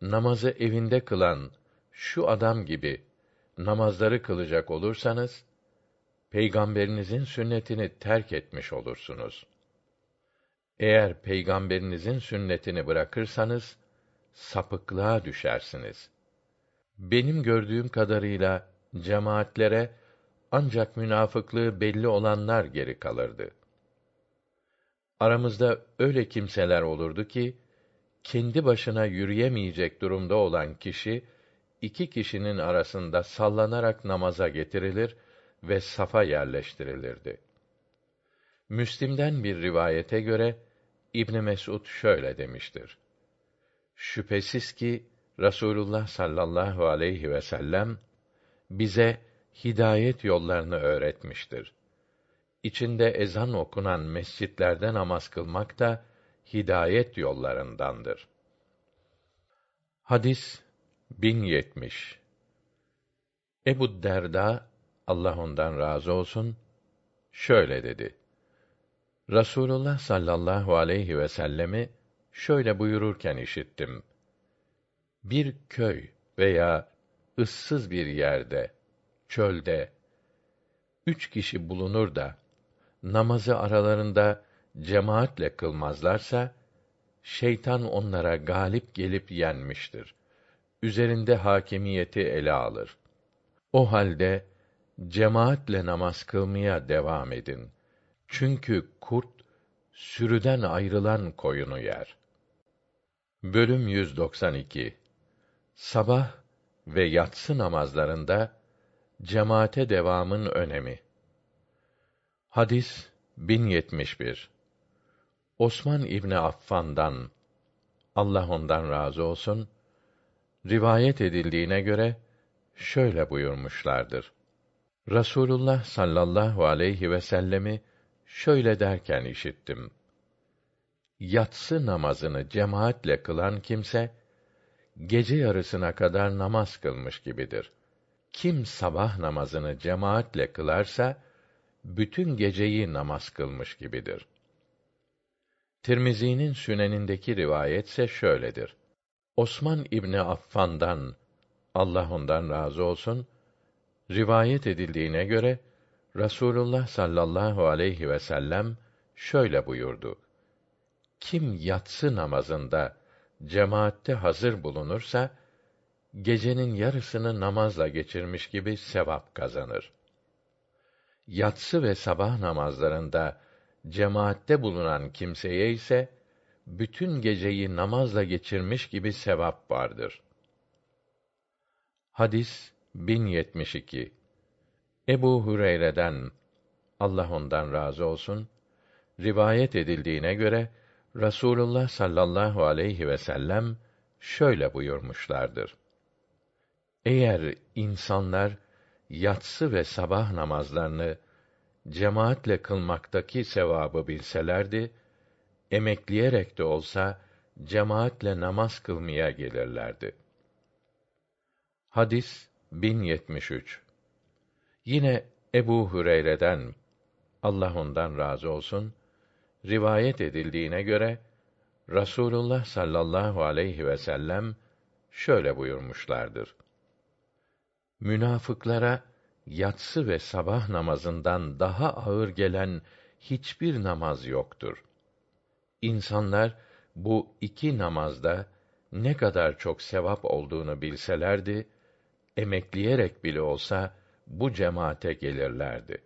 namazı evinde kılan şu adam gibi namazları kılacak olursanız peygamberinizin sünnetini terk etmiş olursunuz. Eğer peygamberinizin sünnetini bırakırsanız sapıklığa düşersiniz. Benim gördüğüm kadarıyla cemaatlere ancak münafıklığı belli olanlar geri kalırdı. Aramızda öyle kimseler olurdu ki kendi başına yürüyemeyecek durumda olan kişi iki kişinin arasında sallanarak namaza getirilir ve safa yerleştirilirdi. Müslim'den bir rivayete göre İbn Mesud şöyle demiştir. Şüphesiz ki Rasulullah sallallahu aleyhi ve sellem bize hidayet yollarını öğretmiştir. İçinde ezan okunan mescitlerde namaz kılmak da hidayet yollarındandır. Hadis 1070 Ebu Derda Allah ondan razı olsun şöyle dedi. Rasulullah sallallahu aleyhi ve sellemi şöyle buyururken işittim. Bir köy veya ıssız bir yerde, çölde üç kişi bulunur da namazı aralarında cemaatle kılmazlarsa şeytan onlara galip gelip yenmiştir. Üzerinde hakimiyeti ele alır. O halde cemaatle namaz kılmaya devam edin. Çünkü kurt sürüden ayrılan koyunu yer. Bölüm 192 Sabah ve yatsı namazlarında cemaate devamın önemi. Hadis 1071 Osman İbni Affan'dan Allah ondan razı olsun rivayet edildiğine göre şöyle buyurmuşlardır. Rasulullah sallallahu aleyhi ve sellemi şöyle derken işittim. Yatsı namazını cemaatle kılan kimse gece yarısına kadar namaz kılmış gibidir. Kim sabah namazını cemaatle kılarsa bütün geceyi namaz kılmış gibidir. Tirmizi'nin Sünenindeki rivayetse şöyledir. Osman İbni Affan'dan Allah ondan razı olsun rivayet edildiğine göre Rasulullah sallallahu aleyhi ve sellem şöyle buyurdu. Kim yatsı namazında cemaatte hazır bulunursa gecenin yarısını namazla geçirmiş gibi sevap kazanır. Yatsı ve sabah namazlarında cemaatte bulunan kimseye ise bütün geceyi namazla geçirmiş gibi sevap vardır. Hadis 1072 Ebu Hureyre'den Allah ondan razı olsun rivayet edildiğine göre Rasulullah sallallahu aleyhi ve sellem şöyle buyurmuşlardır. Eğer insanlar yatsı ve sabah namazlarını cemaatle kılmaktaki sevabı bilselerdi, emekleyerek de olsa cemaatle namaz kılmaya gelirlerdi. Hadis 1073 Yine Ebu Hüreyre'den Allah ondan razı olsun rivayet edildiğine göre Rasulullah sallallahu aleyhi ve sellem şöyle buyurmuşlardır. Münafıklara yatsı ve sabah namazından daha ağır gelen hiçbir namaz yoktur. İnsanlar bu iki namazda ne kadar çok sevap olduğunu bilselerdi, emekleyerek bile olsa bu cemaate gelirlerdi.